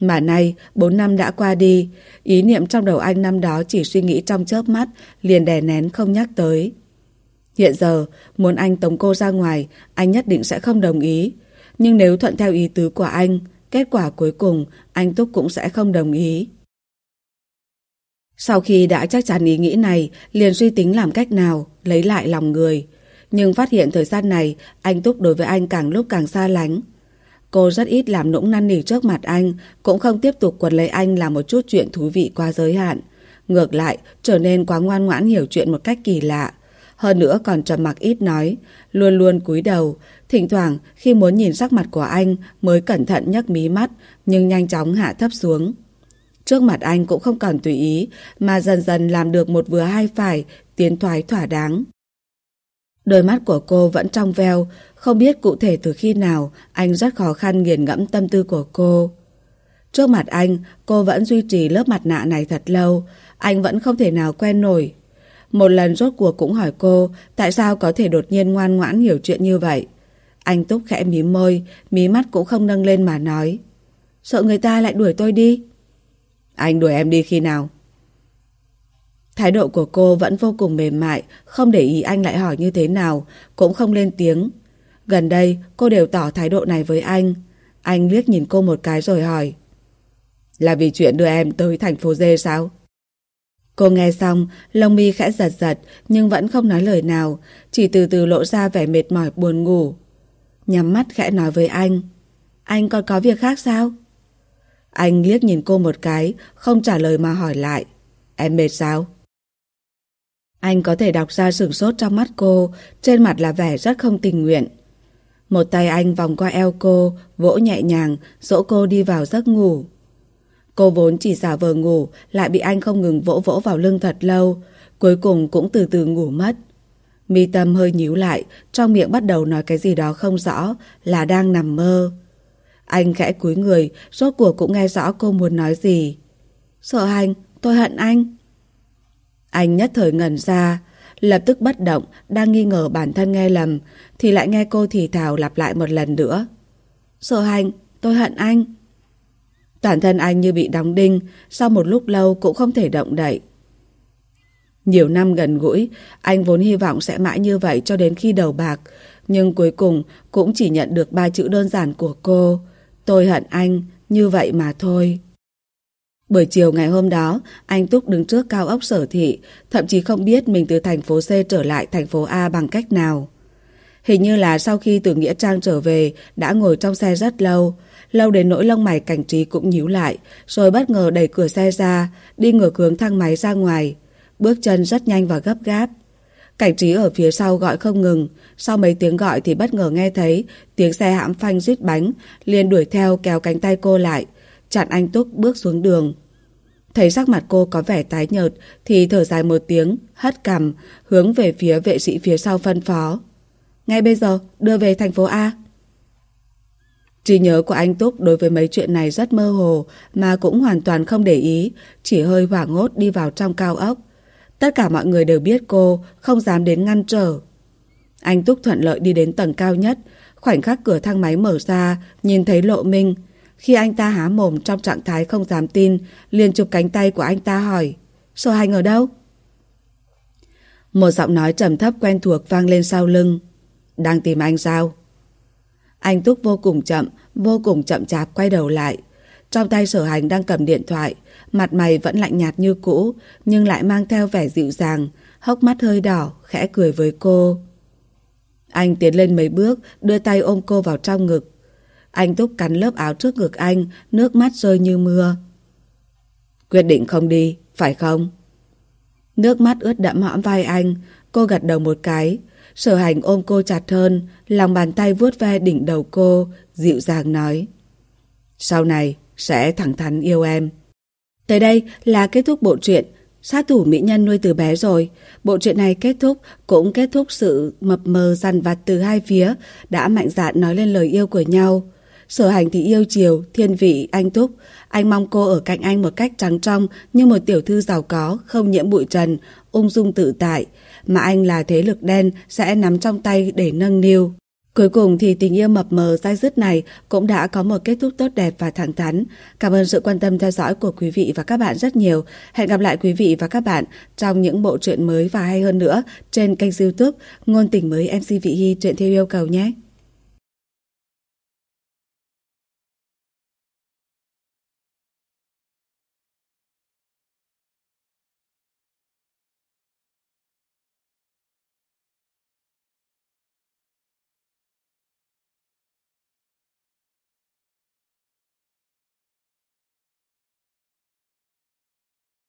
Mà nay, 4 năm đã qua đi, ý niệm trong đầu anh năm đó chỉ suy nghĩ trong chớp mắt, liền đè nén không nhắc tới. Hiện giờ, muốn anh tống cô ra ngoài, anh nhất định sẽ không đồng ý. Nhưng nếu thuận theo ý tứ của anh, kết quả cuối cùng anh Túc cũng sẽ không đồng ý. Sau khi đã chắc chắn ý nghĩ này, liền suy tính làm cách nào, lấy lại lòng người. Nhưng phát hiện thời gian này, anh Túc đối với anh càng lúc càng xa lánh. Cô rất ít làm nũng năn nỉ trước mặt anh, cũng không tiếp tục quật lấy anh làm một chút chuyện thú vị qua giới hạn. Ngược lại, trở nên quá ngoan ngoãn hiểu chuyện một cách kỳ lạ. Hơn nữa còn trầm mặc ít nói, luôn luôn cúi đầu. Thỉnh thoảng khi muốn nhìn sắc mặt của anh mới cẩn thận nhấc mí mắt, nhưng nhanh chóng hạ thấp xuống. Trước mặt anh cũng không còn tùy ý, mà dần dần làm được một vừa hai phải, tiến thoái thỏa đáng. Đôi mắt của cô vẫn trong veo, không biết cụ thể từ khi nào anh rất khó khăn nghiền ngẫm tâm tư của cô. Trước mặt anh, cô vẫn duy trì lớp mặt nạ này thật lâu, anh vẫn không thể nào quen nổi. Một lần rốt cuộc cũng hỏi cô tại sao có thể đột nhiên ngoan ngoãn hiểu chuyện như vậy. Anh túc khẽ mím môi, mí mắt cũng không nâng lên mà nói. Sợ người ta lại đuổi tôi đi. Anh đuổi em đi khi nào? Thái độ của cô vẫn vô cùng mềm mại, không để ý anh lại hỏi như thế nào, cũng không lên tiếng. Gần đây, cô đều tỏ thái độ này với anh. Anh liếc nhìn cô một cái rồi hỏi. Là vì chuyện đưa em tới thành phố Dê sao? Cô nghe xong, lông mi khẽ giật giật nhưng vẫn không nói lời nào, chỉ từ từ lộ ra vẻ mệt mỏi buồn ngủ. Nhắm mắt khẽ nói với anh. Anh còn có việc khác sao? Anh liếc nhìn cô một cái, không trả lời mà hỏi lại. Em mệt sao? Anh có thể đọc ra sửng sốt trong mắt cô, trên mặt là vẻ rất không tình nguyện. Một tay anh vòng qua eo cô, vỗ nhẹ nhàng, dỗ cô đi vào giấc ngủ. Cô vốn chỉ giả vờ ngủ, lại bị anh không ngừng vỗ vỗ vào lưng thật lâu, cuối cùng cũng từ từ ngủ mất. Mi tâm hơi nhíu lại, trong miệng bắt đầu nói cái gì đó không rõ, là đang nằm mơ. Anh khẽ cúi người, rốt cuộc cũng nghe rõ cô muốn nói gì. Sợ hành, tôi hận anh. Anh nhất thời ngẩn ra, lập tức bất động, đang nghi ngờ bản thân nghe lầm, thì lại nghe cô thì thào lặp lại một lần nữa. Sợ hành, tôi hận anh. Toàn thân anh như bị đóng đinh, sau một lúc lâu cũng không thể động đậy. Nhiều năm gần gũi, anh vốn hy vọng sẽ mãi như vậy cho đến khi đầu bạc, nhưng cuối cùng cũng chỉ nhận được ba chữ đơn giản của cô. Tôi hận anh, như vậy mà thôi. Buổi chiều ngày hôm đó, anh Túc đứng trước cao ốc sở thị, thậm chí không biết mình từ thành phố C trở lại thành phố A bằng cách nào. Hình như là sau khi từ Nghĩa Trang trở về, đã ngồi trong xe rất lâu, lâu đến nỗi lông mày cảnh trí cũng nhíu lại, rồi bất ngờ đẩy cửa xe ra, đi ngược hướng thang máy ra ngoài. Bước chân rất nhanh và gấp gáp. Cảnh trí ở phía sau gọi không ngừng, sau mấy tiếng gọi thì bất ngờ nghe thấy tiếng xe hãm phanh rít bánh, liền đuổi theo kéo cánh tay cô lại, chặn anh Túc bước xuống đường. Thấy sắc mặt cô có vẻ tái nhợt thì thở dài một tiếng, hất cằm, hướng về phía vệ sĩ phía sau phân phó. Ngay bây giờ, đưa về thành phố A. Trí nhớ của anh Túc đối với mấy chuyện này rất mơ hồ mà cũng hoàn toàn không để ý, chỉ hơi hoảng hốt đi vào trong cao ốc. Tất cả mọi người đều biết cô, không dám đến ngăn trở. Anh Túc thuận lợi đi đến tầng cao nhất, khoảnh khắc cửa thang máy mở ra, nhìn thấy lộ minh. Khi anh ta há mồm trong trạng thái không dám tin, liền chụp cánh tay của anh ta hỏi, Sở hành ở đâu? Một giọng nói trầm thấp quen thuộc vang lên sau lưng. Đang tìm anh sao? Anh Túc vô cùng chậm, vô cùng chậm chạp quay đầu lại. Trong tay sở hành đang cầm điện thoại, mặt mày vẫn lạnh nhạt như cũ, nhưng lại mang theo vẻ dịu dàng, hốc mắt hơi đỏ, khẽ cười với cô. Anh tiến lên mấy bước, đưa tay ôm cô vào trong ngực. Anh Túc cắn lớp áo trước ngực anh, nước mắt rơi như mưa. Quyết định không đi, phải không? Nước mắt ướt đẫm hõm vai anh, cô gật đầu một cái, Sở hành ôm cô chặt hơn, lòng bàn tay vuốt ve đỉnh đầu cô, dịu dàng nói. Sau này, sẽ thẳng thắn yêu em. Tới đây là kết thúc bộ truyện. Sát thủ mỹ nhân nuôi từ bé rồi. Bộ truyện này kết thúc cũng kết thúc sự mập mờ dằn vặt từ hai phía đã mạnh dạn nói lên lời yêu của nhau. Sở hành thì yêu chiều, thiên vị, anh Túc. Anh mong cô ở cạnh anh một cách trắng trong như một tiểu thư giàu có, không nhiễm bụi trần, ung dung tự tại mà anh là thế lực đen sẽ nắm trong tay để nâng niu. Cuối cùng thì tình yêu mập mờ dai dứt này cũng đã có một kết thúc tốt đẹp và thẳng thắn. Cảm ơn sự quan tâm theo dõi của quý vị và các bạn rất nhiều. Hẹn gặp lại quý vị và các bạn trong những bộ truyện mới và hay hơn nữa trên kênh youtube Ngôn tình mới MC Vị Hy, truyện theo yêu cầu nhé.